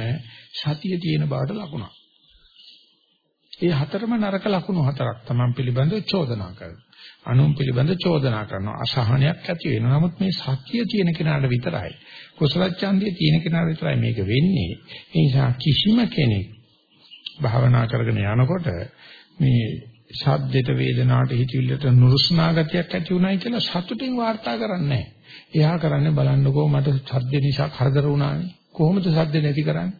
සතිය තියෙන බවට ලකුණක්. ඒ හතරම නරක ලකුණු හතරක් තමන් පිළිබඳව චෝදනා කරනවා. අනුන් පිළිබඳ චෝදනා කරනවා. අසහනයක් ඇති වෙනවා. නමුත් මේ සතිය තියෙන කෙනාට විතරයි. කුසල ඡන්දිය තියෙන කෙනාට විතරයි මේක වෙන්නේ. ඒ නිසා කිසිම කෙනෙක් භාවනා කරගෙන යනකොට මේ ශබ්දයට වේදනාවට හිතවිල්ලට නුරුස්නා ගතියක් ඇති උනායි කියලා සතුටින් වාර්තා කරන්නේ එයා කරන්නේ බලන්නකෝ මට ශබ්ද නිසා කරදර වුණානේ. කොහොමද ශබ්ද නැති කරන්නේ?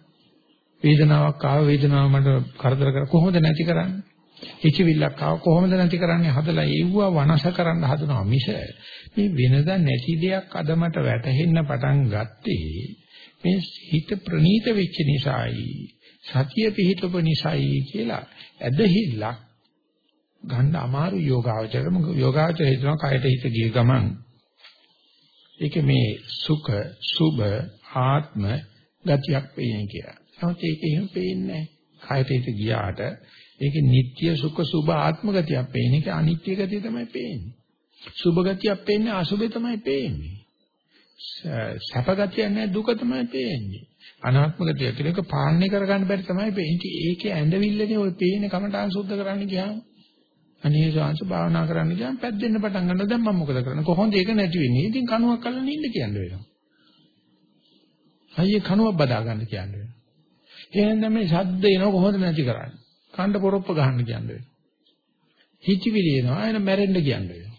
වේදනාවක් ආව වේදනාව මට කරදර කර කොහොමද නැති කරන්නේ? හිතවිල්ලක් ආව කොහොමද නැති කරන්නේ? හදලා ඒවුවා වනස කරන්න හදනවා මිස මේ වෙනදා නැති දෙයක් අද මට වැටහෙන්න පටන් ගත්තේ මේ හිත ප්‍රනීත වෙච්ච නිසායි සතිය පිහිටපු නිසායි කියලා ඇදහිල්ලක් ගන්න අමාරු යෝගාවචරම යෝගාවචර හිතනවා කයට හිත ගිය ගමන් ඒක මේ සුඛ සුබ ආත්ම ගතියක් පේන කියලා. නමුත් ඒක එහෙම පේන්නේ නැහැ. කයට හිත ගියාට ඒක නিত্য සුඛ සුබ ආත්ම ගතියක් පේන එක අනිත්‍ය ගතිය තමයි පේන්නේ. සුබ ගතියක් පේන්නේ අසුබේ තමයි පේන්නේ. සැප ගතියක් නැහැ දුක තමයි පේන්නේ. අනාත්ම ගතිය කියලා එක පාලනය කරගන්න බැරි තමයි පේන්නේ. ඒකේ ඇඳවිල්ලනේ ඔය පේන කමඨාන් සුද්ධ කරන්න ගියාම අනේ ශාංශ භාවනා කරන්න ගියාම පැද්දෙන්න පටන් ගන්නවා. දැන් මම මොකද කරන්නේ? කොහොමද ඒක නැති වෙන්නේ? ඉතින් කණුවක් අල්ලන්න ඉන්න කියන්න වෙනවා. අයියේ කණුවක් බදා ගන්න කියන්න වෙනවා. එහෙනම් මේ ශබ්ද එනවා කොහොමද නැති කරන්නේ? කණ්ඩ පොරොප්ප ගන්න කියන්න වෙනවා. හිතවිලි එනවා එන මැරෙන්න කියන්න වෙනවා.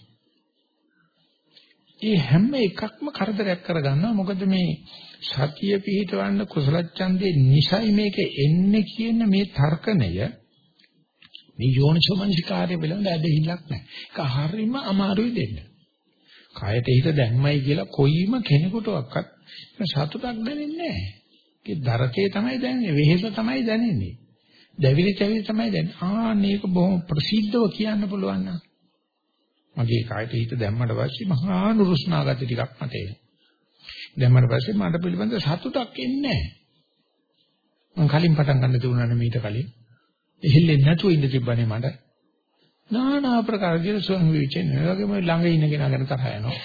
මේ හැම එකක්ම කරදරයක් කරගන්නවා. මොකද මේ සතිය පිහිටවන්න කුසල ඡන්දේ නිසයි මේක එන්නේ කියන මේ තර්කණය මේ යෝනිසෝමනසිකාරය පිළිබඳ ඇදහිල්ලක් නැහැ. ඒක හරීම අමාරුයි දෙන්න. කයට හිත දැම්මයි කියලා කොයිම කෙනෙකුටවත් සතුටක් දැනෙන්නේ නැහැ. ඒ දරකේ තමයි දැනෙන්නේ, වෙහෙස තමයි දැනෙන්නේ. දැවිලි තැවිලි තමයි දැනෙන්නේ. ආ මේක බොහොම ප්‍රසිද්ධව කියන්න පුළුවන් නම්. මගේ කයට හිත දැම්මට පස්සේ මහා නුරුස්නා ගති ටිකක් මට එනවා. දැම්මට පස්සේ මට පිළිබඳ සතුටක් එන්නේ නැහැ. මම කලින් පටන් ගන්න තිබුණානේ මීට කලින්. එහෙල්ලෙන්නේ නැතුව ඉඳ තිබ්බනේ මට. නානා ප්‍රකාර විදිහට ස්වං විචෙන් ඒ වගේම ළඟ ඉන්න කෙනා ගැන තරහ යනවා.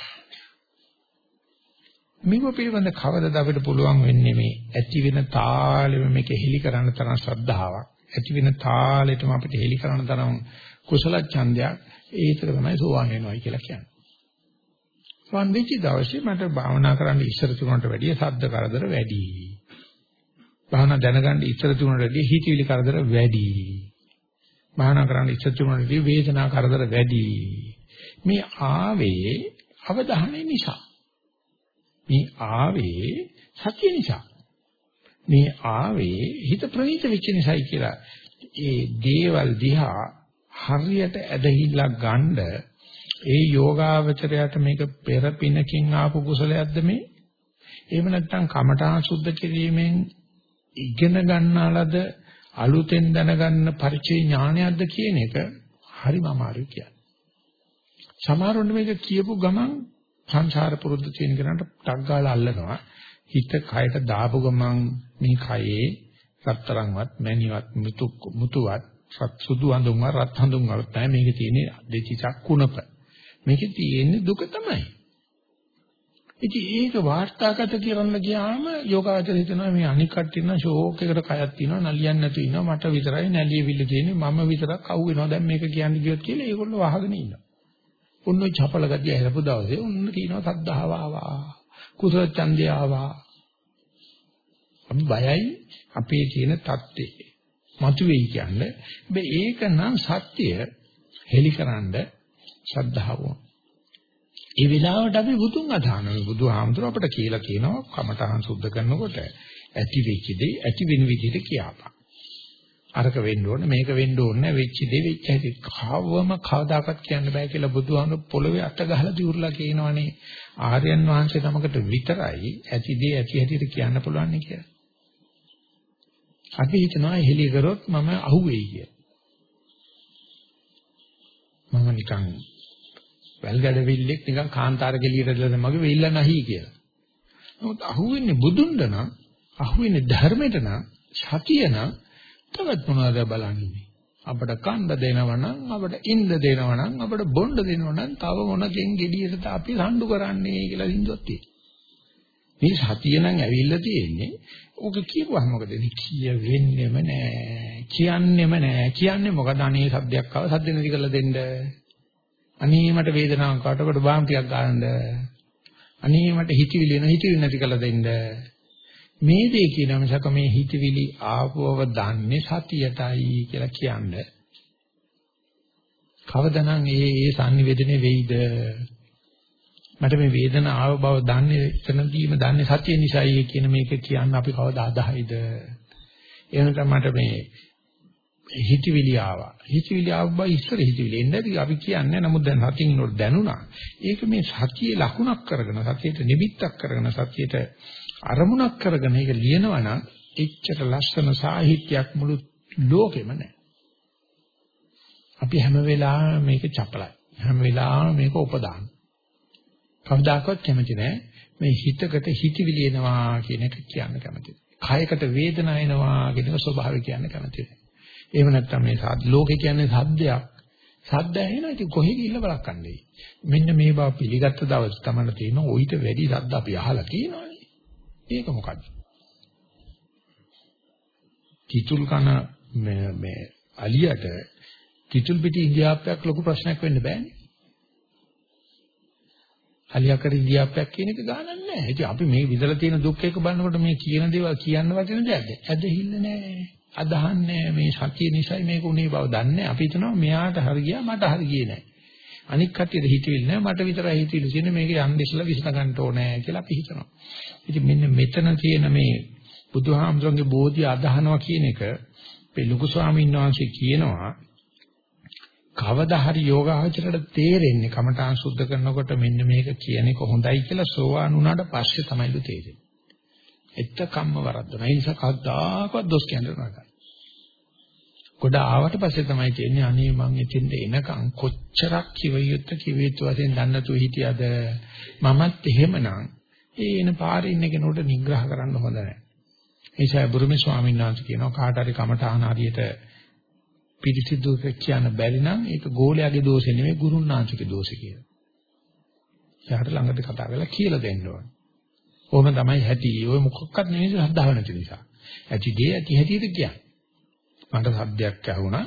මේක පිළිබඳ කවදද අපිට පුළුවන් වෙන්නේ මේ ඇති වෙන තාලෙම මේක හෙලි කරන්න තරම් ශ්‍රද්ධාවක් ඇති වෙන තාලෙටම අපිට හෙලි කරන්න තරම් කුසල ඡන්දයක් ඒක තමයි සෝවාන් වෙනවයි කියලා කියන්නේ. සෝවාන් වෙච්ච දවසේ මට භාවනා කරන්න ඉස්සර තුනට වැඩිය සද්ද කරදර වැඩි. භාවනා දැනගන්න ඉස්සර තුනට වැඩිය හිතවිලි කරදර වැඩි. භාවනා කරන්න ඉස්සර තුනට වැඩිය වේදනා කරදර වැඩි. මේ ආවේ අවධානය නිසා. මේ ආවේ සත්‍ය නිසා. මේ ආවේ හිත ප්‍රණීත වෙච්ච නිසායි කියලා. ඒ දේවල් දිහා හරියට ඇදහිලා ගන්න ඒ යෝගාවචරයට මේක පෙරපිනකින් ආපු කුසලයක්ද මේ? එහෙම නැත්නම් කමඨා සුද්ධ කිරීමෙන් ඉගෙන ගන්නාලද අලුතෙන් දැනගන්න පරිචය ඥානයක්ද කියන එක හරිම අමාරුයි කියන්නේ. සමහරවිට මේක කියපු ගමන් සංසාර පුරුද්ද තියෙන කෙනාට ටක් ගාලා අල්ලනවා. හිත කයට දාපු ගමන් මේ කයේ රත්තරන්වත් මැණිවත් මුතු මුතුවත් සත් සුදු හඳුන්වත් රත් හඳුන්වත් නැහැ මේකේ තියෙන්නේ දෙචිචක් කුණප. මේකේ තියෙන්නේ දුක තමයි. ඉතින් ඒක වාර්තාගත කරන්න ගියාම යෝගාචර හිතනවා මේ අනික් කට්ටිය නම් ෂෝක් එකකට කයක් තියෙනවා නලියන්නේ නැතු ඉන්නවා මට විතරයි නැලියවිල්ල තියෙන්නේ මම විතරක් අවු වෙනවා දැන් මේක කියන්නේ කියොත් කියලා ඒගොල්ලෝ වහගෙන ඉන්නවා. ඔන්න ඔය චපල ගතිය හැරපු දවසේ ඔන්න කියනවා සද්ධාව ආවා. කුසල ඡන්දය ආවා. අපි බයයි අපේ තියෙන தත්ත්වේ. මතුවේයි කියන්නේ. හැබැයි ඒක නම් සත්‍ය හෙලිකරනද ශ්‍රද්ධාව. ඒ වෙලාවට අපි බුදුන් අදහනවා. බුදුහාමුදුර අපට කියලා කියනවා කමඨහන් සුද්ධ කරනකොට ඇති වෙච්ච දේ ඇති වෙන විදිහට කියපන්. අරක වෙන්න ඕනේ මේක වෙන්න ඕනේ වෙච්ච දේ වෙච්ච හැටි කවවම කවදාකවත් කියන්න බෑ කියලා බුදුහාමුදුර පොළවේ අත ගහලා දිවුරලා කියනවනේ ආර්යයන් වහන්සේ තමකට විතරයි ඇති දේ ඇති හැටියට කියන්න පුළුවන් කියලා. අපි හිතනවා එහෙලි කරොත් මම අහුවෙයි කියලා. මම නිකන් වැල්ගඩවිල්ලෙක් නිකන් කාන්තාර ගෙලියට දැල්ලා මගේ වෙilla නැහි කියලා. නමුත් අහුවෙන්නේ බුදුන්ද නම් අහුවෙන්නේ ධර්මයට නම් සතිය නම් තවත් මොනවද බලන්නේ? අපට කන්න දෙනවනම් අපට ඉන්න දෙනවනම් අපට බොන්න දෙනවනම් තව මොනකින් ගෙඩියට අපි රණ්ඩු කරන්නේ කියලා හින්දුවත් තියෙනවා. මේ සතිය නම් ඇවිල්ලා තියෙන්නේ ඕක කියපුවා මොකද කිය වෙන්නෙම නෑ කියන්නෙම නෑ කියන්නේ මොකද අනේ සද්දයක් ආව සද්ද නැති කරලා දෙන්න අනේ මට වේදනාවක් කාටකට බාම් ටිකක් ගන්න අනේ මට හිතවිලි එන හිතවිලි නැති කරලා දෙන්න. මේ දේ කියන මිසක මේ හිතවිලි ආපුවව දන්නේ සතියටයි කියලා කියන්නේ. කවදනම් ඒ ඒ sannivedane වෙයිද? මට මේ වේදනාව ආව බව දන්නේ එතනදීම දන්නේ සතිය නිසායි කියන මේක කියන්න අපි කවදා අදහයිද? එහෙනම් මට මේ හිතවිලි ආවා. හිතවිලි ආව බව ඉස්සර හිතවිලි එන්නේ අපි කියන්නේ නමුත් දැන් සතියින් නෝ දැනුණා. ඒක මේ සතියේ ලකුණක් කරගෙන සතියට නිමිත්තක් කරගෙන සතියට අරමුණක් කරගෙන ඒක ලියනවා නම් එච්චර ලස්සන සාහිත්‍යයක් මුළු ලෝකෙම නැහැ. අපි හැම වෙලාවෙම මේක චපලයි. හැම වෙලාවෙම මේක උපදාන. කවදාකවත් කැමති නැහැ. මේ හිතකට හිතවිලි එනවා කියන එක කියන්න කැමති. කයකට වේදනාව එනවා කියන ස්වභාවය කියන්න කැමති. එහෙම නැත්නම් මේ ලෝකේ කියන්නේ සද්දයක්. සද්ද ඇහෙනවා ඉතින් කොහෙ ගිහිල්ලා බලක්න්නේ. මෙන්න මේ බව පිළිගත්ත දවස් තමයි තියෙන ඔయిత වැඩි සද්ද අපි අහලා තියෙනවානේ. ඒක මොකද්ද? කිතුල් කන මේ මේ අලියට කිතුල් පිටි ඉන්දියාප්පයක් ලොකු ප්‍රශ්නයක් වෙන්න බෑනේ. අලියකර ඉන්දියාප්පයක් කියන එක ගානක් නැහැ. ඉතින් අපි මේ විඳලා තියෙන දුක් එක බලනකොට මේ කියන දේවල් කියන්න වටින දෙයක්ද? ඇදහිල්ල නැහැ. අදහන්නේ මේ සතිය නිසායි මේක උනේ බව දන්නේ. අපි හිතනවා මෙයාට හරි ගියා මට හරි ගියේ නැහැ. අනික් කට්ටියට හිතෙන්නේ නැහැ මට විතරයි හිතෙන්නේ තියෙන්නේ මේක යන්න ඉස්සලා විසඳ ගන්න ඕනේ කියලා අපි හිතනවා. ඉතින් මෙන්න මෙතන තියෙන මේ බුදුහාමුදුරන්ගේ බෝධිය අදහනවා කියන එක මේ ලොකු ස්වාමීන් වහන්සේ කියනවා කවදා හරි යෝගාචරයට තේරෙන්නේ කමඨාන් සුද්ධ කරනකොට මෙන්න මේක කියන එක හොඳයි කියලා සෝවාන් වුණාට පස්සේ තමයිලු තේරෙන්නේ. එත්තකම්ම වරද්දන. ඒ නිසා කවදාකවත් දොස් කියන්න නෑ. ගොඩ ආවට පස්සේ තමයි තේරෙන්නේ අනේ මං එතෙන්ට එනකන් කොච්චරක් කිව යුත්ත කිව යුතු වශයෙන් දන්නතු හිටියද මමත් එහෙමනම් ඒ එන පාරේ ඉන්න කෙනෙකුට නිග්‍රහ කරන්න හොඳ නැහැ. ඒ නිසා බුරුමේ ස්වාමීන් වහන්සේ කියනවා කාට හරි කමඨාන හරියට පිරිසිදු කියන්න බැරි නම් ඒක ගෝලයාගේ දෝෂේ නෙමෙයි ගුරුනාංශිකේ දෝෂේ කියලා. එයාට ළඟට කතා කරලා කියලා දෙන්න ඕන. ඕම තමයි ඇති. ඔය මොකක්වත් නෙමෙයි ශ්‍රද්ධාව නැති නිසා. ඇති දේ ඇති හැටියට කියන්නේ. මට සද්දයක් ඇහුණා.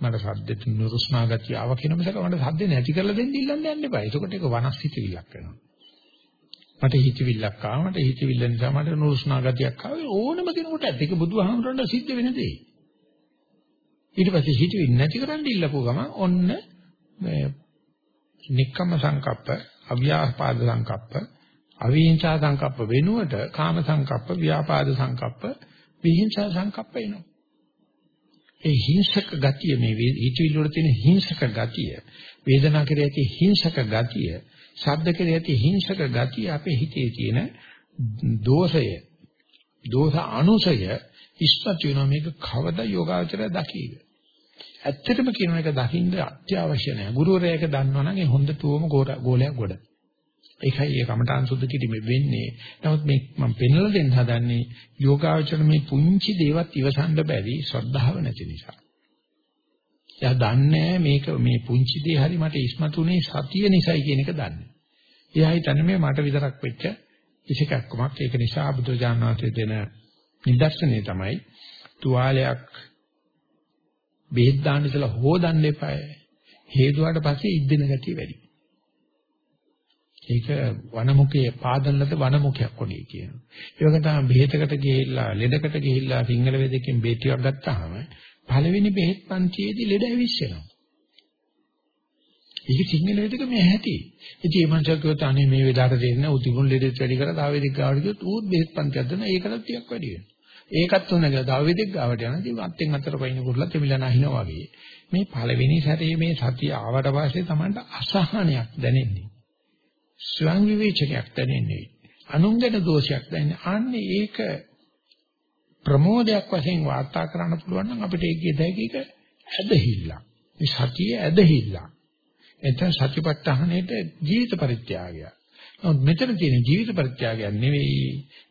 මට සද්දෙත් නුරුස්නා ගතිය ආව කියන මිසක මට සද්ද නැති කරලා දෙන්න ඉල්ලන්න යන්න එපා. එතකොට ඒක වනස් හිතවිල්ලක් වෙනවා. මට හිතවිල්ලක් ආවා. මට හිතවිල්ල නිසා මට නුරුස්නා ගතියක් ආවේ ඕනම කෙනෙකුට ඇත්ත. ඒක බුදුහාමුදුරන්ට සිද්ධ වෙන දෙයක්. ඊට පස්සේ හිතවිලි නැති කරන්න ඉල්ලපුව ගම ඔන්න මේ නික්කම සංකප්ප, අව්‍යාපාද සංකප්ප, අවිහිංසා සංකප්ප වෙනුවට කාම සංකප්ප, ව්‍යාපාද සංකප්ප, විහිංසා සංකප්ප එනවා. ඒ හිංසක ගතිය මේ හිතවිලි වල තියෙන හිංසක ගතිය, වේදනා කෙරෙහි ඇති හිංසක ගතිය, ශබ්ද කෙරෙහි ඇති හිංසක ගතිය අපේ හිතේ තියෙන දෝෂය, දෝෂ අනුසය ඉස්පත් වෙනවා මේක කවදා යෝගාචරය දකීද? ඇත්තටම කියන එක දකින්න අත්‍යවශ්‍ය නැහැ. ගුරුවරයා එක දන්නවනම් ඒ හොඳටම ගෝලයක් ගොඩ. ඒකයි ඒ කමඨාන් සුද්ධ කිරීමේ වෙන්නේ. නමුත් මේ මම පෙන්වලා දෙන්න හදන්නේ යෝගාචර මේ පුංචි දේවත් ඉවසන්න බැරි ශ්‍රද්ධාව නැති නිසා. එයා දන්නේ මේක මේ පුංචි දේ හරි මට ඉස්මතුනේ සතිය නිසායි කියන එක දන්නේ. එයා හිතන්නේ මේ මට විතරක් වෙච්ච ඉසිකක්කමක්. ඒක නිසා බුදුජානනාථ දෙන නිදර්ශනය තමයි තුවාලයක් බෙහෙත් දාන්න ඉතලා හොදන්න එපායි. හේතුවාට පස්සේ ඉද්දෙන ගතිය වැඩි. ඒක වනමුඛයේ පාදන්නද වනමුඛයක් වගේ කියනවා. ඒ වගේ තමයි බෙහෙතකට ගිහිල්ලා ලෙඩකට ගිහිල්ලා සිංහල වේදකින් බෙහෙත් ටිකක් ගත්තාම පළවෙනි බෙහෙත් පන්තියේදී ලෙඩ ඇවිස්සෙනවා. ඒක සිංහල වේදක මේ ඇති. ඉතින් මේ මනුස්සයා කිව්වොත් අනේ මේ වෙලාවට දෙන්න උතිගුණ ලෙඩෙත් වැඩි කරලා තාම වේදික ගාවට ගියොත් ඌත් බෙහෙත් පන්තියක් දෙන්න ඒකටත් ටිකක් වැඩි වෙනවා. ඒකත් උන කියලා තව වේදික ගාවට යනවා. ඉතින් අත්ෙන් අතට පයින් කුරුල්ලා තෙමිලා නැහිනවා වගේ. මේ පළවෙනි සැරේ මේ සතිය ආවට පස්සේ Tamanට අසහනයක් දැනෙන්නේ. ස්වයං විවේචනයක් දැනෙන්නේ. අනුන්ගන දෝෂයක් දැනෙන්නේ. අන්නේ ඒක ප්‍රමෝදයක් වශයෙන් වාර්තා කරන්න පුළුවන් නම් අපිට ඒකේ දැකීක ඇදහිල්ල. මේ සතිය ඇදහිල්ල. එතන සතිපට්ඨානෙට ජීවිත පරිත්‍යාගය. නමුත් මෙතන තියෙන ජීවිත පරිත්‍යාගයක් නෙවෙයි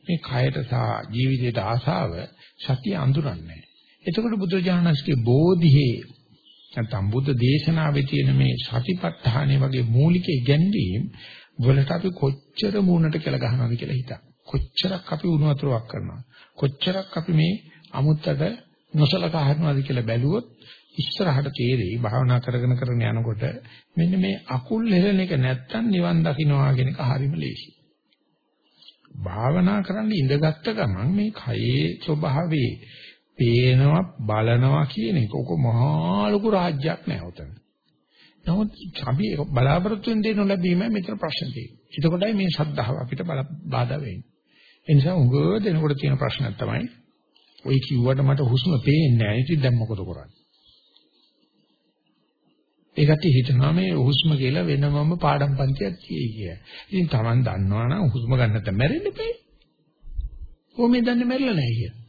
මේ කයට සහ ජීවිතයට ආසාව සතිය අඳුරන්නේ. එතකොට බුදුජානස්ගේ බෝධියේ නැත්නම් බුද්ධ දේශනාවේ තියෙන මේ සතිපට්ඨානෙ වගේ මූලික ඉගැන්වීම් වලට අපි කොච්චර මූණට කියලා ගහනවද කියලා හිතා. කොච්චරක් අපි උණු වතුරක් කරනවා. කොච්චරක් අපි මේ අමුත්තට නොසලකා හරිනවද කියලා බැලුවොත් ඉස්සරහට තේරෙයි භාවනා කරගෙන කරගෙන යනකොට මෙන්න මේ අකුල් හෙලන එක නැත්තම් නිවන් දකින්නවා කියන එක හරිම ලේසි. භාවනා කරන්න ඉඳගත්ත ගමන් මේ කයේ ස්වභාවයේ පේනවා බලනවා කියන එක ඔක මහා ලොකු රාජ්‍යයක් නෑ උතන. නමුත් අපි බලාපොරොත්තු වෙන දේ නොලැබීමයි මෙතන ප්‍රශ්න තියෙන්නේ. එතකොටයි මේ ශද්ධාව අපිට බාධා වෙන්නේ. ඒ නිසා උගව දෙනකොට තියෙන ප්‍රශ්නක් තමයි ඔය කිව්වට මට හුස්ම පේන්නේ නැහැ. ඉතින් දැන් මොකද කරන්නේ? ඒකට හිතනවා මේ හුස්ම කියලා වෙනමම පාඩම් පන්තියක් තියෙයි කියලා. ඉතින් Taman දන්නවනම් හුස්ම ගන්න නැත්නම් මැරෙන්න බෑ. කොහොමද දන්නේ මැරෙලා නැහැ කියලා.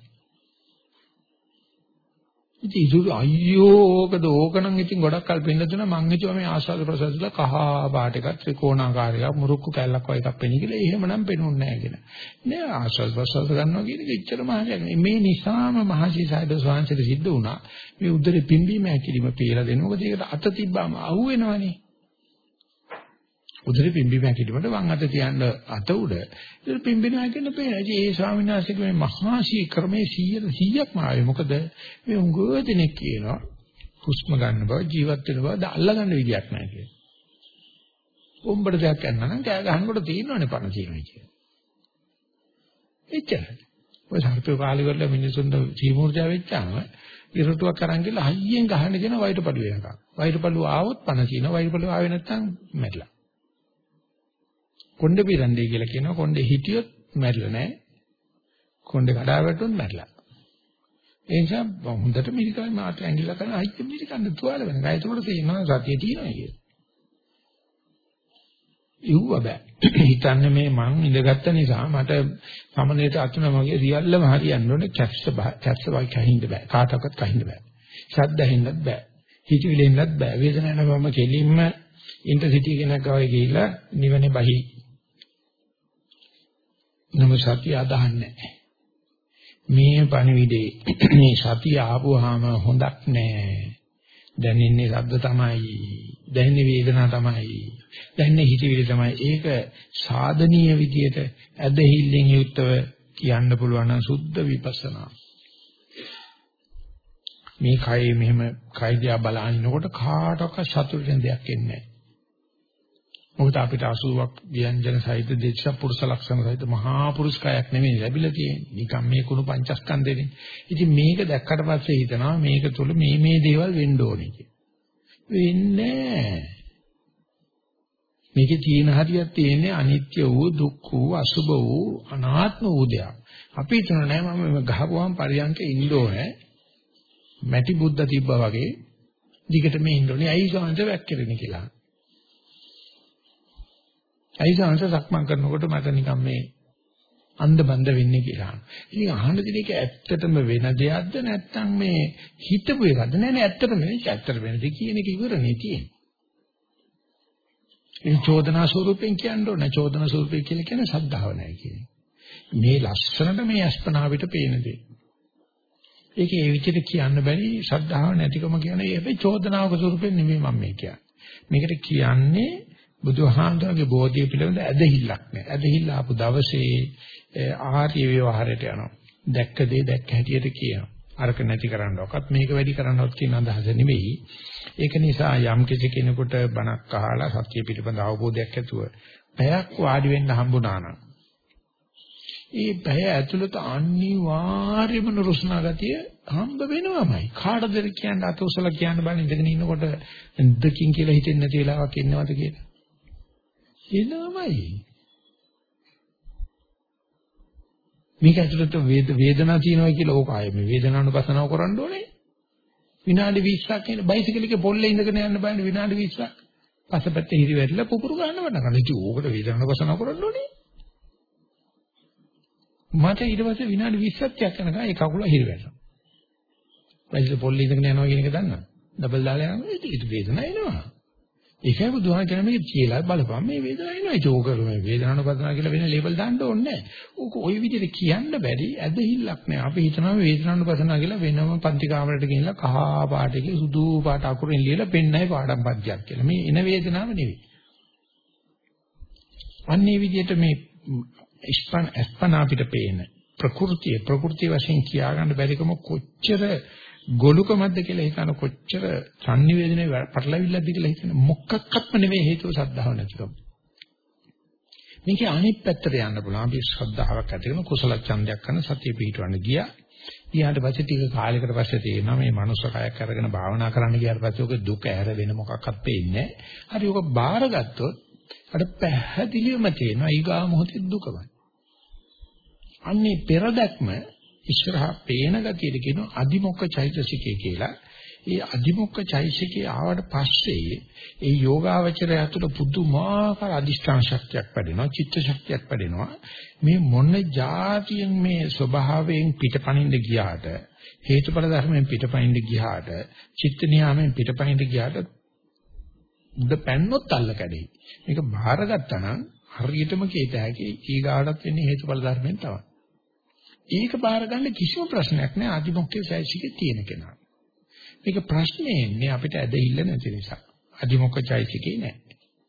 ඉතින් ඉතුරු අයියෝ ඕකද ඕකනම් ඉතින් ගොඩක් කල් පෙන්න දුනා මං හිතුවා මේ ආස්වාද ප්‍රසද්දල කහ පාට එකක් ත්‍රිකෝණාකාරයක් මුරුක්කු කැල්ලක් වගේ එකක් පෙනී කියලා එහෙමනම් පෙනුන්නේ නැහැ කියලා. නෑ ආස්වාද ප්‍රසද්ද ගන්නවා කියන එක එච්චර මහජයක් මේ නිසාම මහසි සයිද ස්වාංශයට සිද්ධ වුණා. මේ උදේ පිම්බීම ඇකිලිම පීලා දෙන මොකද ඒකට අත තිබ්බාම අහුවෙනවනේ. උදේ පිම්බීම හැකිලිමට වම් අත තියන්න අත උඩ ඉතින් පිම්බෙන හැකින්න පේනවා. ඉතින් ඒ ස්වාමීන් වහන්සේගේ මේ මහා ශී ක්‍රමේ 100 100ක්ම ආවේ. මොකද මේ උංගෝ දෙනෙක් කියනවා හුස්ම ගන්න බව ජීවත් වෙන බව අල්ලගන්න විදියක් නැහැ කියලා. උඹට දෙයක් කරන්න නම් කෑ ගහනකොට තියෙනවනේ පණ තියෙනවා කියලා. එච්චරයි. ඔය සර්පේ කාලේ වල මිනිසුන්ට සීමුර්ජා වෙච්චාම ඉරටුවක් අරන් ගිහලා හයියෙන් ගහන්න කියන වයිටපළුව එකක්. වයිටපළුව ආවොත් පණ තියෙනවා. වයිටපළුව ආවේ නැත්නම් මැරිලා. කොණ්ඩේ පිරන්නේ කියලා කියනවා කොණ්ඩේ හිටියොත් මැරිලා නැහැ. කොණ්ඩේ කඩා වැටුනොත් මැරිලා. ඒ නිසා හොඳට මිරිකයි මාත් ඇඟිල්ල කරන අයිත් මිරිකන්න තුවාල වෙනවා. ඒකට තේිනවා සතිය තියෙනවා කියලා. ඉව්ව බෑ. හිතන්නේ මේ මං ඉඳගත්ත නිසා මට සමනේට අතුන මගේ සියල්ලම හරියන්න ඕනේ කැස්ස කැස්ස වයි කහින්න බෑ. කාටවත් කහින්න බෑ. ශබ්ද ඇහෙන්නත් බෑ. හිතවිලෙන්නත් බෑ. වේදනාවක් නවම කෙලින්ම ඉන්ටර්සිටි කෙනෙක් ගාවේ ගිහිල්ලා නිවනේ බහි නම සතිය අදහන්නේ මේ පණිවිඩේ මේ සතිය ආපුවාම හොඳක් නෑ දැනෙන්නේ ශබ්ද තමයි. දැනෙන්නේ වේදනා තමයි. දැනෙන්නේ හිතවිලි තමයි. ඒක සාධනීය විදියට ඇදහිල්ලෙන් යුක්තව කියන්න පුළුවන් නම් සුද්ධ විපස්සනා. මේ කයේ මෙහෙම කය දිහා බලනකොට කාටවත් සතුටින් දෙයක් එන්නේ නැහැ. මොකද අපිට 80ක් ව්‍යංජන සහිත දේශ පුරුෂ ලක්ෂණ සහිත මහා පුරුෂ කයක් නෙමෙයි ලැබිලා තියෙන්නේ. නිකම් මේ කුණු පංචස්කන්ධෙනේ. ඉතින් මේක දැක්කට පස්සේ හිතනවා මේක තුල මේ මේ දේවල් වෙන්න ඕනේ කියලා. වෙන්නේ මේකේ තියෙන හරියක් තියෙන්නේ අනිත්‍ය වූ දුක්ඛ වූ අසුභ වූ අනාත්ම වූ දෙයක්. අපි හිතන නෑ මම ගහපුවාම පරියන්කේ ඉන්න ඕනේ. මැටි බුද්ධ තිබ්බා වගේ දිගට මේ ඉන්න ඕනේ. ඇයි සාන්ත වැක්කිරෙන්නේ කියලා. ඇයි සංස සක්මන් කරනකොට මට නිකන් මේ අන්ධ බන්ධ වෙන්නේ කියලා. ඉතින් අහන්න දෙන එක ඇත්තටම වෙන දෙයක්ද නැත්නම් මේ හිතපු එකද? නෑ නෑ ඇත්තටම නෙවෙයි ඇත්තට වෙනද කියන එක ඉවරනේ තියෙන්නේ. ඒ චෝදනා ස්වරූපෙන් කියන්න ඕන. චෝදනා ස්වරූපය කියලා කියන්නේ සද්ධාව නැහැ කියන්නේ. මේ ලස්සනට මේ අස්පනා පිට පේන දේ. ඒක ඒ විදිහට කියන්න බැරි ශ්‍රද්ධාව නැතිකම කියන්නේ හැබැයි චෝදනාවක ස්වරූපෙන් නෙමෙයි මම මේ කියන්නේ. මේකට කියන්නේ බුදුහාමුදුරගේ බෝධිය පිළිබඳ ඇදහිල්ලක් නැහැ. ඇදහිල්ල ආපු දවසේ ආර්ය ව්‍යවહાරයට යනවා. දැක්ක දේ දැක්ක හැටියට කියනවා. අරක නැති කරන්නවක්වත් මේක වැඩි කරන්නවත් කියන අදහස නෙවෙයි. ඒක නිසා යම් කිසි කෙනෙකුට බණක් අහලා සත්‍ය පිළිබඳ අවබෝධයක් ඇතුව පැයක් වාඩි වෙන්න හම්බුණා නම් ඒ පැය ඇතුළත අනිවාර්යම නුරුස්නා ගතිය හම්බ වෙනවමයි. කාටද කියන්නේ අත උසලා කියන්න බෑ ඉඳගෙන ඉන්නකොට දෙකින් කියලා හිතෙන්නේ නැති වෙලාවක් ඉන්නවද කියලා. එනමයි. මේක ඇතුළත වේද වේදනාව තියෙනවා කියලා ඕක ආයේ මේ වේදනානුපසනාව කරන්න ඕනේ. විනාඩි 20ක් කියන බයිසිකල් එකේ පොල්ලේ ඉඳගෙන යන්න බෑනේ විනාඩි 20ක්. පසපැත්තේ හිරි වැටිලා පුපුරු ගන්න වඩ කරන්න. ඉතින් ඕකට වේදනානුපසනාව කරන්න ඕනේ. මට ඊට පස්සේ විනාඩි 20ක් යනකම් ඒ කකුල හිරි වැටෙනවා. බයිසිකල් පොල්ලේ ඉඳගෙන යනවා කියන එක දන්නා. ඩබල් දාලා යනවා. ඒක වේදනාව එනවා. ඒකයි බුදුහාම කියන මේක කියලා බලපන්. මේ වේදනාව එනවා. ඒක ඕකරම වේදනාවන පදනා කියලා වෙන ලේබල් දාන්න ඕනේ ඕක ওই විදිහට කියන්න බැරි ඇදහිල්ලක් නෑ. අපි හිතනවා වේදනාවන පදනා කියලා වෙනම පන්ති කාමරයට ගිහිල්ලා කහා පාට කියලා සුදු පාට අකුරෙන් ලියලා පෙන්නයි පාඩම් පන්තියක් කියලා. මේ එන වේදනාව නෙවෙයි. අන්නේ විදිහට මේ ස්පන් අස්පන අපිට පේන ප්‍රകൃතිය ප්‍රകൃතිය වශයෙන් කියා ගන්න බැරිකම කොච්චර ගොළුකමක්ද කියලා හිතන කොච්චර sannivedanaye පටලවිල්ලක්ද කියලා හිතන මොකක්වත්ම නෙවෙයි හේතුව සද්ධාව නැතිකම. මේකේ අනිත් පැත්තට යන්න පුළුවන්. අපි ශ්‍රද්ධාවක් ඇති කරන කුසල ඡන්දයක් කරන සතිය පිහිටවන්න ගියා. ඊට පස්සේ ටික කාලයකට පස්සේ තේරෙනවා මේ මනුස්ස කයක් අරගෙන භාවනා කරන්න ගියාට පස්සේ ඔක දුක ඇර වෙන මොකක්වත් පේන්නේ නැහැ. හරි ඔක බාරගත්තොත් අර පැහැදිලිවම තේනවා ඊගා මොහොතේ දුකමයි. අන්නේ පෙරදක්ම ඉස්සරහා පේන ගතියට කියනවා අදිමොක්ක චෛතසිකය කියලා. ඒ අදිමොක්ක චෛතසිකේ ආවට පස්සේ ඒ යෝගාවචරය ඇතුළ පුදුමාකාර අදිෂ්ඨාන ශක්තියක් වැඩෙනවා, චිත්ත ශක්තියක් වැඩෙනවා. මේ මොන જાතියෙන් මේ ස්වභාවයෙන් පිටපණින්න ගියාට, හේතුඵල ධර්මයෙන් පිටපණින්න ගියාට, චිත්ත නියාමයෙන් පිටපණින්න ගියාට උඩ පැන්නොත් අල්ල කැඩේ. මේක බාරගත්තා නම් හරියටම කීත හැකි ඊගාටත් වෙන්නේ හේතුඵල ධර්මයෙන් තමයි. ඒක බාර ගන්න කිසිම ප්‍රශ්නයක් නෑ අදිමොක්කේ සයිසිකේ තියෙන කෙනා. මේක ප්‍රශ්නේ එන්නේ අපිට ඇදහිල්ල නැති නිසා. අදිමොක්ක චෛසිකේ නෑ.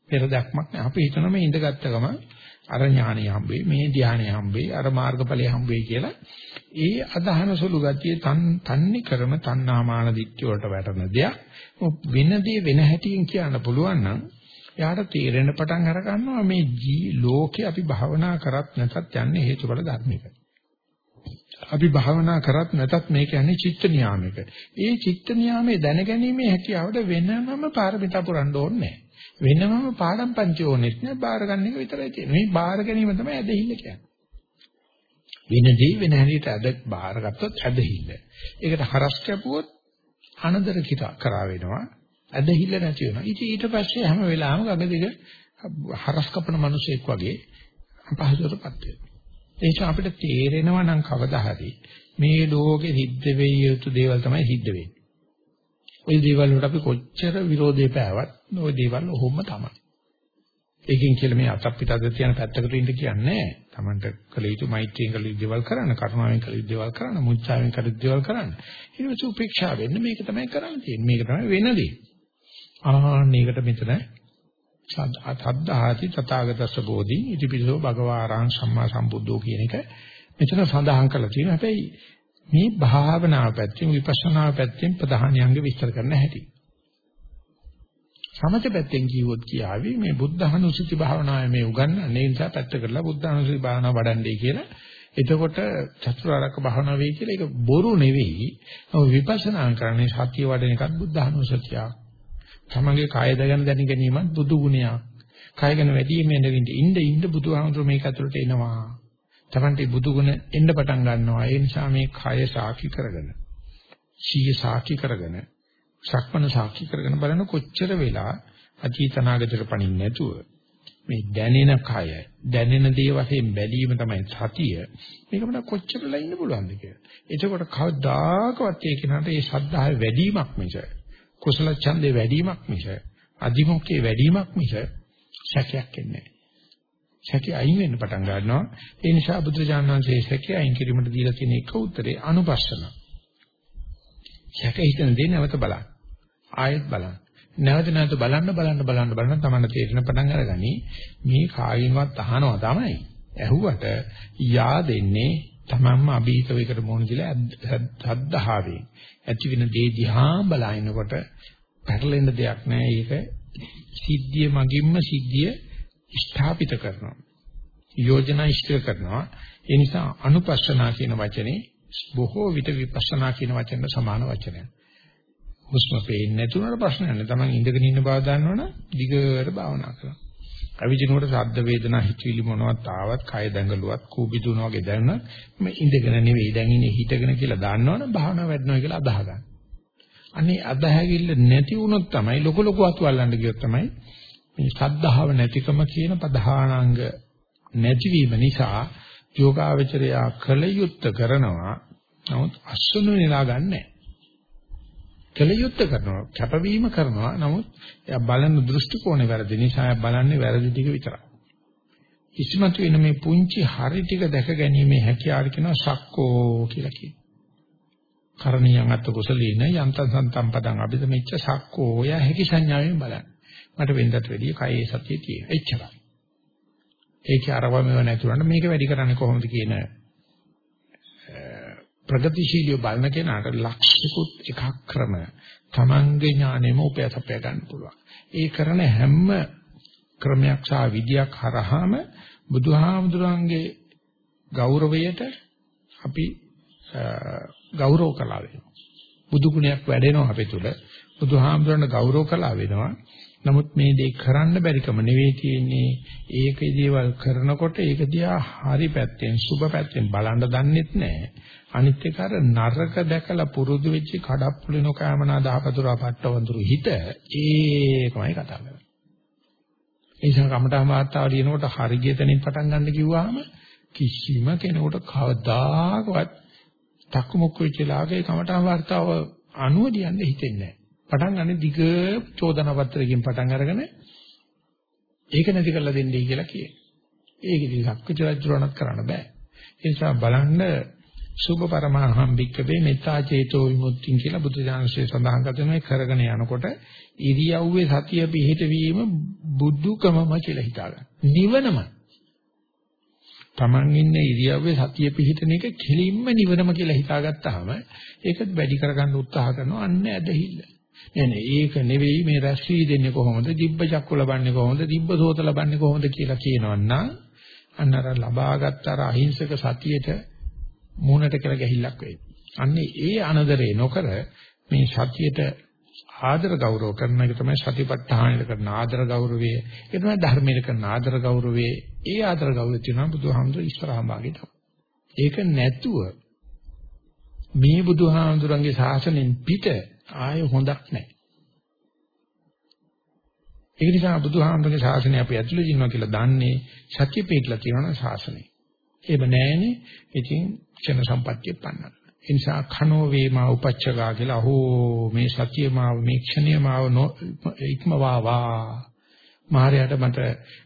පෙර දක්මක් නෑ. අපි හිතන මේ ඉඳගත්ත ගම අර ඥානෙ හම්බෙයි, මේ ධානය හම්බෙයි, අර මාර්ගඵලය හම්බෙයි කියලා ඒ අදහන සුළු ගතිය තන්නේ කරම තණ්හාමාන දිට්ඨිය වලට වැටෙන දෙයක්. වෙන දේ වෙන හැටියෙන් කියන්න පුළුවන් නම් එයාට තීරණ පටන් අර ගන්නවා මේ ලෝකේ අපි භවනා කරත් නැතත් යන්නේ හේතුඵල ධර්මයකට. අපි භාවනා කරත් නැතත් මේ කියන්නේ චිත්ත නියාමයක. ඒ චිත්ත නියාමයේ දැනගැනීමේ හැකියාවට වෙනමම පාරමිතා පුරන්න ඕනේ වෙනමම පාඩම් පන්ති ඕනෙත් නෑ බාර ගන්න එක විතරයි තියෙන්නේ. මේ බාර ගැනීම තමයි ඇදහිල්ල කියන්නේ. වෙනදී වෙන හැටියට ඇද බාරගත්තොත් ඇදහිල්ල. ඒකට හරස් කැපුවොත් අනදර කරා වෙනවා. ඇදහිල්ල නැති වෙනවා. ඉතින් ඊට පස්සේ හැම වෙලාවෙම ගගදිග හරස් කපන මිනිසෙක් වගේ අපහසුතාවටපත් වෙනවා. ඒක අපිට තේරෙනවා නම් කවදා හරි මේ ලෝකෙ සිද්ධ වෙයි යුතු දේවල් තමයි සිද්ධ වෙන්නේ. ওই දේවල් වලට අපි කොච්චර විරෝධය පෑවත් ওই දේවල් ඔහොම තමයි. ඒකෙන් කියලා මේ අතක් පිටද තියෙන පැත්තකට ඉන්න කියන්නේ Tamanට කළ යුතු මෛත්‍රියෙන් කළ යුතු දේවල් කරන්න, කරුණාවෙන් කළ යුතු දේවල් කරන්න, මුචාවෙන් කළ යුතු දේවල් කරන්න. ඊට පස්සේ උපේක්ෂා වෙන්න මේක තමයි කරන්න තියෙන්නේ. මේක තමයි වෙන දේ. ආන්නේකට මෙතන සද්ධාති තථාගතස්ස බෝධි ඉතිපිසෝ භගවාරං සම්මා සම්බුද්ධෝ කියන එක මෙතන සඳහන් කරලා තියෙනවා. හැබැයි මේ භාවනාව පැත්තෙන් විපස්සනාව පැත්තෙන් ප්‍රධානියංග විස්තර කරන්න හැටි. සමථ පැත්තෙන් කිව්වොත් කියාවි මේ බුද්ධහනුසුති භාවනාවේ මේ උගන්වන්නේ ඒ නිසා පැත්ත කරලා බුද්ධහනුසුති භාවනාව වඩන්නේ කියලා. එතකොට චතුරාර්යක භාවනාව වෙයි කියලා ඒක බොරු නෙවෙයි. විපස්සනා කරන්නේ සත්‍ය වඩන එකත් බුද්ධහනුසතියක්. තමගේ කාය දගන දැන ගැනීමත් බුදු ගුණයක්. කාය ගැන වැඩි මෙන්න ඉන්න ඉන්න බුදුහාමුදුරුවෝ මේක ඇතුළට එනවා. තමන්ට බුදු ගුණ එන්න පටන් ගන්නවා. ඒ නිසා මේ කාය සාකි කරගෙන, සීය සාකි කරගෙන, සක්මන සාකි කරගෙන බලන කොච්චර වෙලා අතීතනාගතට පණින්න නැතුව මේ දැනෙන කය දැනෙන දේ වශයෙන් බැලීම තමයි සතිය මේක මට කොච්චරලා ඉන්න පුළුවන්ද කියලා. එතකොට කවදාකවත් ඒ කෙනාට ඒ ශ්‍රද්ධාවේ වැඩිවීමක් මිස කුසල ඡන්දේ වැඩිවීමක් මිස අධිමුඛයේ වැඩිවීමක් මිස සැකයක් එන්නේ නැහැ. සැකය අයින් වෙන්න පටන් ගන්නවා. ඒ නිසා බුදුරජාණන් වහන්සේ සැකය අයින් කිරීමට දීලා තියෙන එක උත්තරේ අනුපස්සන. සැක හිතන දේ නැවත බලන්න. ආයෙත් බලන්න. නැවත නැවත බලන්න බලන්න බලන්න බලන්න තමයි තේරෙන පටන් අරගනි. මේ කායින්වත් අහනවා තමයි. ඇහුවට යා දෙන්නේ තමන්ම අභීතව එකට මොන දිලා සද්ධාවේ ඇති වෙන දේ දිහා බලනකොට පැටලෙන්න දෙයක් නැහැ. ඒක සිද්ධිය මගින්ම සිද්ධිය ස්ථාපිත කරනවා. යෝජනා ඉෂ්ට කරනවා. ඒ නිසා අනුපස්සනා කියන වචනේ බොහෝ විට විපස්සනා කියන වචනට සමාන වචනයක්. හුස්ම පේන්නේ නැතුනට ප්‍රශ්නයක් නෑ. Taman ඉඳගෙන ඉන්න බව දන්නවනම් දිගට භාවනා කරනවා. අවිජිනුවට ශබ්ද වේදනා හිතවිලි මොනවත් ආවත් කය දැඟලුවත් කූබි දුන වගේ දැනුණත් මේ ඉඳගෙන නෙවෙයි දැන් ඉන්නේ හිටගෙන කියලා දන්නවනම් භාවනාව වැඩනවා කියලා අදහ ගන්න. අනේ අදහැගිල්ල නැති වුණොත් තමයි ලොකු ලොකු අතු අල්ලන්න ගියොත් තමයි මේ ශ්‍රද්ධාව නැතිකම කියන ප්‍රධානාංග නැතිවීම නිසා යෝගාවචරයා කල යුත්තේ කරනවා නමුත් අසුණු නෙලා ගන්නෑ කල යුත්තේ කරනවා කැපවීම කරනවා. නමුත් එයා බලන දෘෂ්ටි කෝණේ වැරදි නිසා එයා බලන්නේ වැරදි ටික විතරයි. ඉස්මතු වෙන මේ පුංචි හරි ටික දැක ගැනීමේ හැකියාව කියනවා සක්කෝ කියලා කියනවා. කරණීයන් අත්ත කුසලීන යන්තං සන්තම් පදං. අපිට මෙච්ච සක්කෝ ඔය හැකි සංඥාවෙන් බලන්න. මට වෙනදට වැඩිය කයේ සතිය තියෙන. එච්චරයි. ඒකේ අරවමව නැතුණාට මේක වැඩි කරන්නේ කොහොමද කියන ප්‍රගතිශීලී බලන කෙනාට ලක්ෂිකුත් එකක් ක්‍රම තමන්ගේ ඥානෙම උපයසපය ගන්න පුළුවන්. ඒ කරන හැම ක්‍රමයක් සහ විදියක් හරහාම බුදුහාමුදුරන්ගේ ගෞරවයට අපි ගෞරව කළා වෙනවා. බුදු ගුණයක් වැඩෙනවා අපේ තුල. බුදුහාමුදුරන්ට ගෞරව කළා වෙනවා. නමුත් මේ දේ කරන්න බැරිකම නෙවෙයි තියෙන්නේ. ඒකේ දේවල් කරනකොට ඒක දිහා හරි පැත්තෙන් සුබ පැත්තෙන් බලන්න දන්නෙත් නැහැ. අනිත් එක අර නරක දැකලා පුරුදු වෙච්ච කඩප්පුලි නොකෑමනා දහපතුරා පට්ටවඳුරු හිත ඒකමයි කතා කරන්නේ. ඒ නිසා කමඨා මාත්තාව ලියනකොට හරි ගියතනින් පටන් ගන්න කිව්වහම කිසිම කෙනෙකුට කවදාකවත් තක්මුක්ක වෙච්ච ලාගේ කමඨා වාර්තාව අනුව ලියන්න හිතෙන්නේ නැහැ. පටන් ගන්න දිග චෝදනා පත්‍රයකින් පටන් අරගෙන ඒක නැති කරලා දෙන්නයි කියලා කියනවා. ඒක ඉතින් සක්විචරජුරණත් කරන්න බෑ. ඒ නිසා බලන්න සුභ පරමහම් භික්කවේ මෙත්තා චේතෝ විමුක්තිය කියලා බුදු දානසේ සඳහන් කරනවා කරගෙන යනකොට ඉරියව්වේ සතිය පිහිට වීම බුදුකමම කියලා හිතාගන්න. නිවනම. Taman ඉන්න ඉරියව්වේ සතිය පිහිටන එක කෙලින්ම නිවනම කියලා හිතාගත්තාම ඒක වැඩි කරගන්න උත්සාහ කරනවා අන්න ඇදහිල්ල. නෑ නෑ ඒක නෙවෙයි මේ රැස් වී දෙන්නේ කොහොමද? දිබ්බ චක්ක ලබන්නේ කොහොමද? දිබ්බ සෝත ලබන්නේ කොහොමද කියලා කියනවනම් අන්න අර ලබාගත් අර අහිංසක සතියේට මූණට කියලා ගැහිල්ලක් වෙයි. අන්නේ ඒ අනදරේ නොකර මේ සතියට ආදර ගෞරව කරන එක තමයි සතිපට්ඨානෙට කරන ආදර ගෞරවය. ඒ තමයි ධර්මයට කරන ආදර ගෞරවය. ඒ ආදර ගෞරවය තියෙනවා බුදුහාමුදුර ඉස්සරහම භාගෙට. ඒක නැතුව මේ බුදුහාමුදුරන්ගේ ශාසනයෙන් පිට ආය හොඳක් නැහැ. ඒ නිසා බුදුහාමුදුරගේ ශාසනය අපි ඇතුළේ ඉන්නවා කියලා දන්නේ සත්‍ය පිටලා තියෙනවා ශාසනය. ඒව නැහැනේ. ඉතින් ක්ෂණ සම්පත්තිය පන්නන. ඒ නිසා කනෝ වේමා උපච්චගා කියලා හෝ මේ සතිය මාව මේ ක්ෂණිය මාව ඉක්මවා වා. මාරයට මට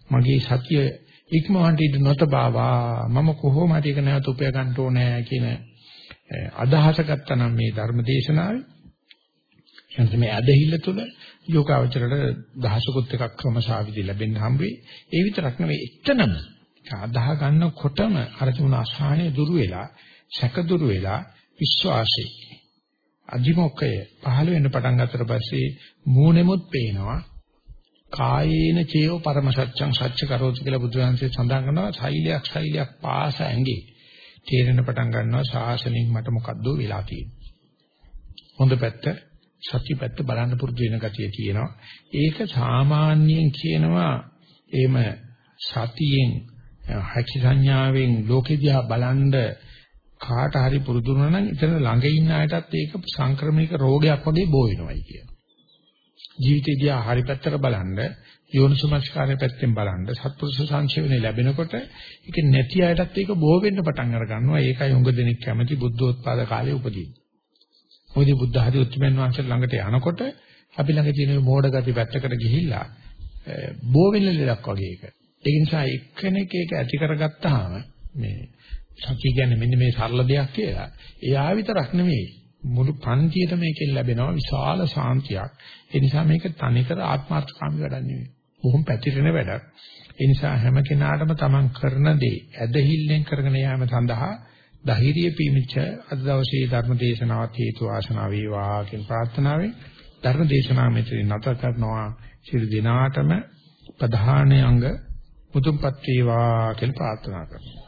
මගේ සතිය ඉක්මවන්ට ඉද නොතබාවා මම කොහොම හරි ඒක නැවත උපය ගන්න ඕනේ කියන අදහස ගත්තා නම් මේ ධර්ම දේශනාවේ එතන මේ අදහිල්ල තුල යෝගාවචරයට දහසකුත් එකක් ක්‍රමසාවිදි ලැබෙන්න හම්බෙයි. ඒ විතරක් නෙවෙයි එතනම අදාහ ගන්නකොටම අර තුන අසහානය දුරු වෙලා, සැක දුරු වෙලා විශ්වාසය අධිමොක්කය පහළ වෙන්න පටන් ගත්තට පස්සේ මූණෙමුත් පේනවා. කායේන චේව පරම සත්‍යං සත්‍ය කරෝති කියලා බුදුහන්සේ සඳහන් කරනවා. ශෛලයක් ශෛලයක් පාස ඇඟේ. තේරෙන පටන් ගන්නවා ශාසනයෙන් මට මොකද්ද වෙලා තියෙන්නේ. හොඳ පැත්ත. සත්‍ය පැත්ත බලන්න පුරුදු වෙන ගතිය තියෙනවා ඒක සාමාන්‍යයෙන් කියනවා එහෙම සතියෙන් හැකි සංඥාවෙන් ලෝකෙ දිහා බලන්ඩ කාට හරි පුරුදු වුණා නම් එතන ළඟ ඉන්න අයටත් ඒක සංක්‍රමණික රෝගයක් වගේ බෝ වෙනවයි කියන. ජීවිතය දිහා හරි පැත්තට බලන්න යෝනිසමස්කාරය පැත්තෙන් බලන්න සත්පුරුෂ සංක්ෂේපණය ලැබෙනකොට ඒක නැති අයටත් ඒක බෝ වෙන්න පටන් අර ගන්නවා. ඒකයි උඟ දෙනෙක් කැමති බුද්ධෝත්පාද කාලේ උපදීන. මොකද බුද්ධ හරි උත්තරමන් වහන්සේ ළඟට යනකොට අපි ළඟ තියෙන මෝඩ ගති පැත්තකට ගිහිල්ලා බෝ වෙන ලෙඩක් වගේ ඒක. ඒ නිසා එක්කෙනෙක් ඒක ඇති කරගත්තාම මේ සතිය කියන්නේ මෙන්න මේ සරල දෙයක් කියලා. එයා විතරක් නෙමෙයි මුළු පන්තියට මේකෙන් ලැබෙනවා විශාල සාන්තියක්. ඒ නිසා මේක තනිකර ආත්මාර්ථකාමී වැඩක් නෙමෙයි. බොහොම පැතිරෙන වැඩක්. ඒ නිසා හැම කෙනාටම තමන් කරන දේ ඇදහිල්ලෙන් කරගෙන යාම සඳහා ධෛර්යය පිමිච්ච අද දවසේ ධර්ම දේශනාවත් හේතු ආශනා වේවා කියන ප්‍රාර්ථනාවෙන් ධර්ම දේශනාව මෙතන නැත කරනවා. සියලු දිනාටම ප්‍රධාන අංග මුතුන්පත් වේවා කියලා ප්‍රාර්ථනා කරනවා.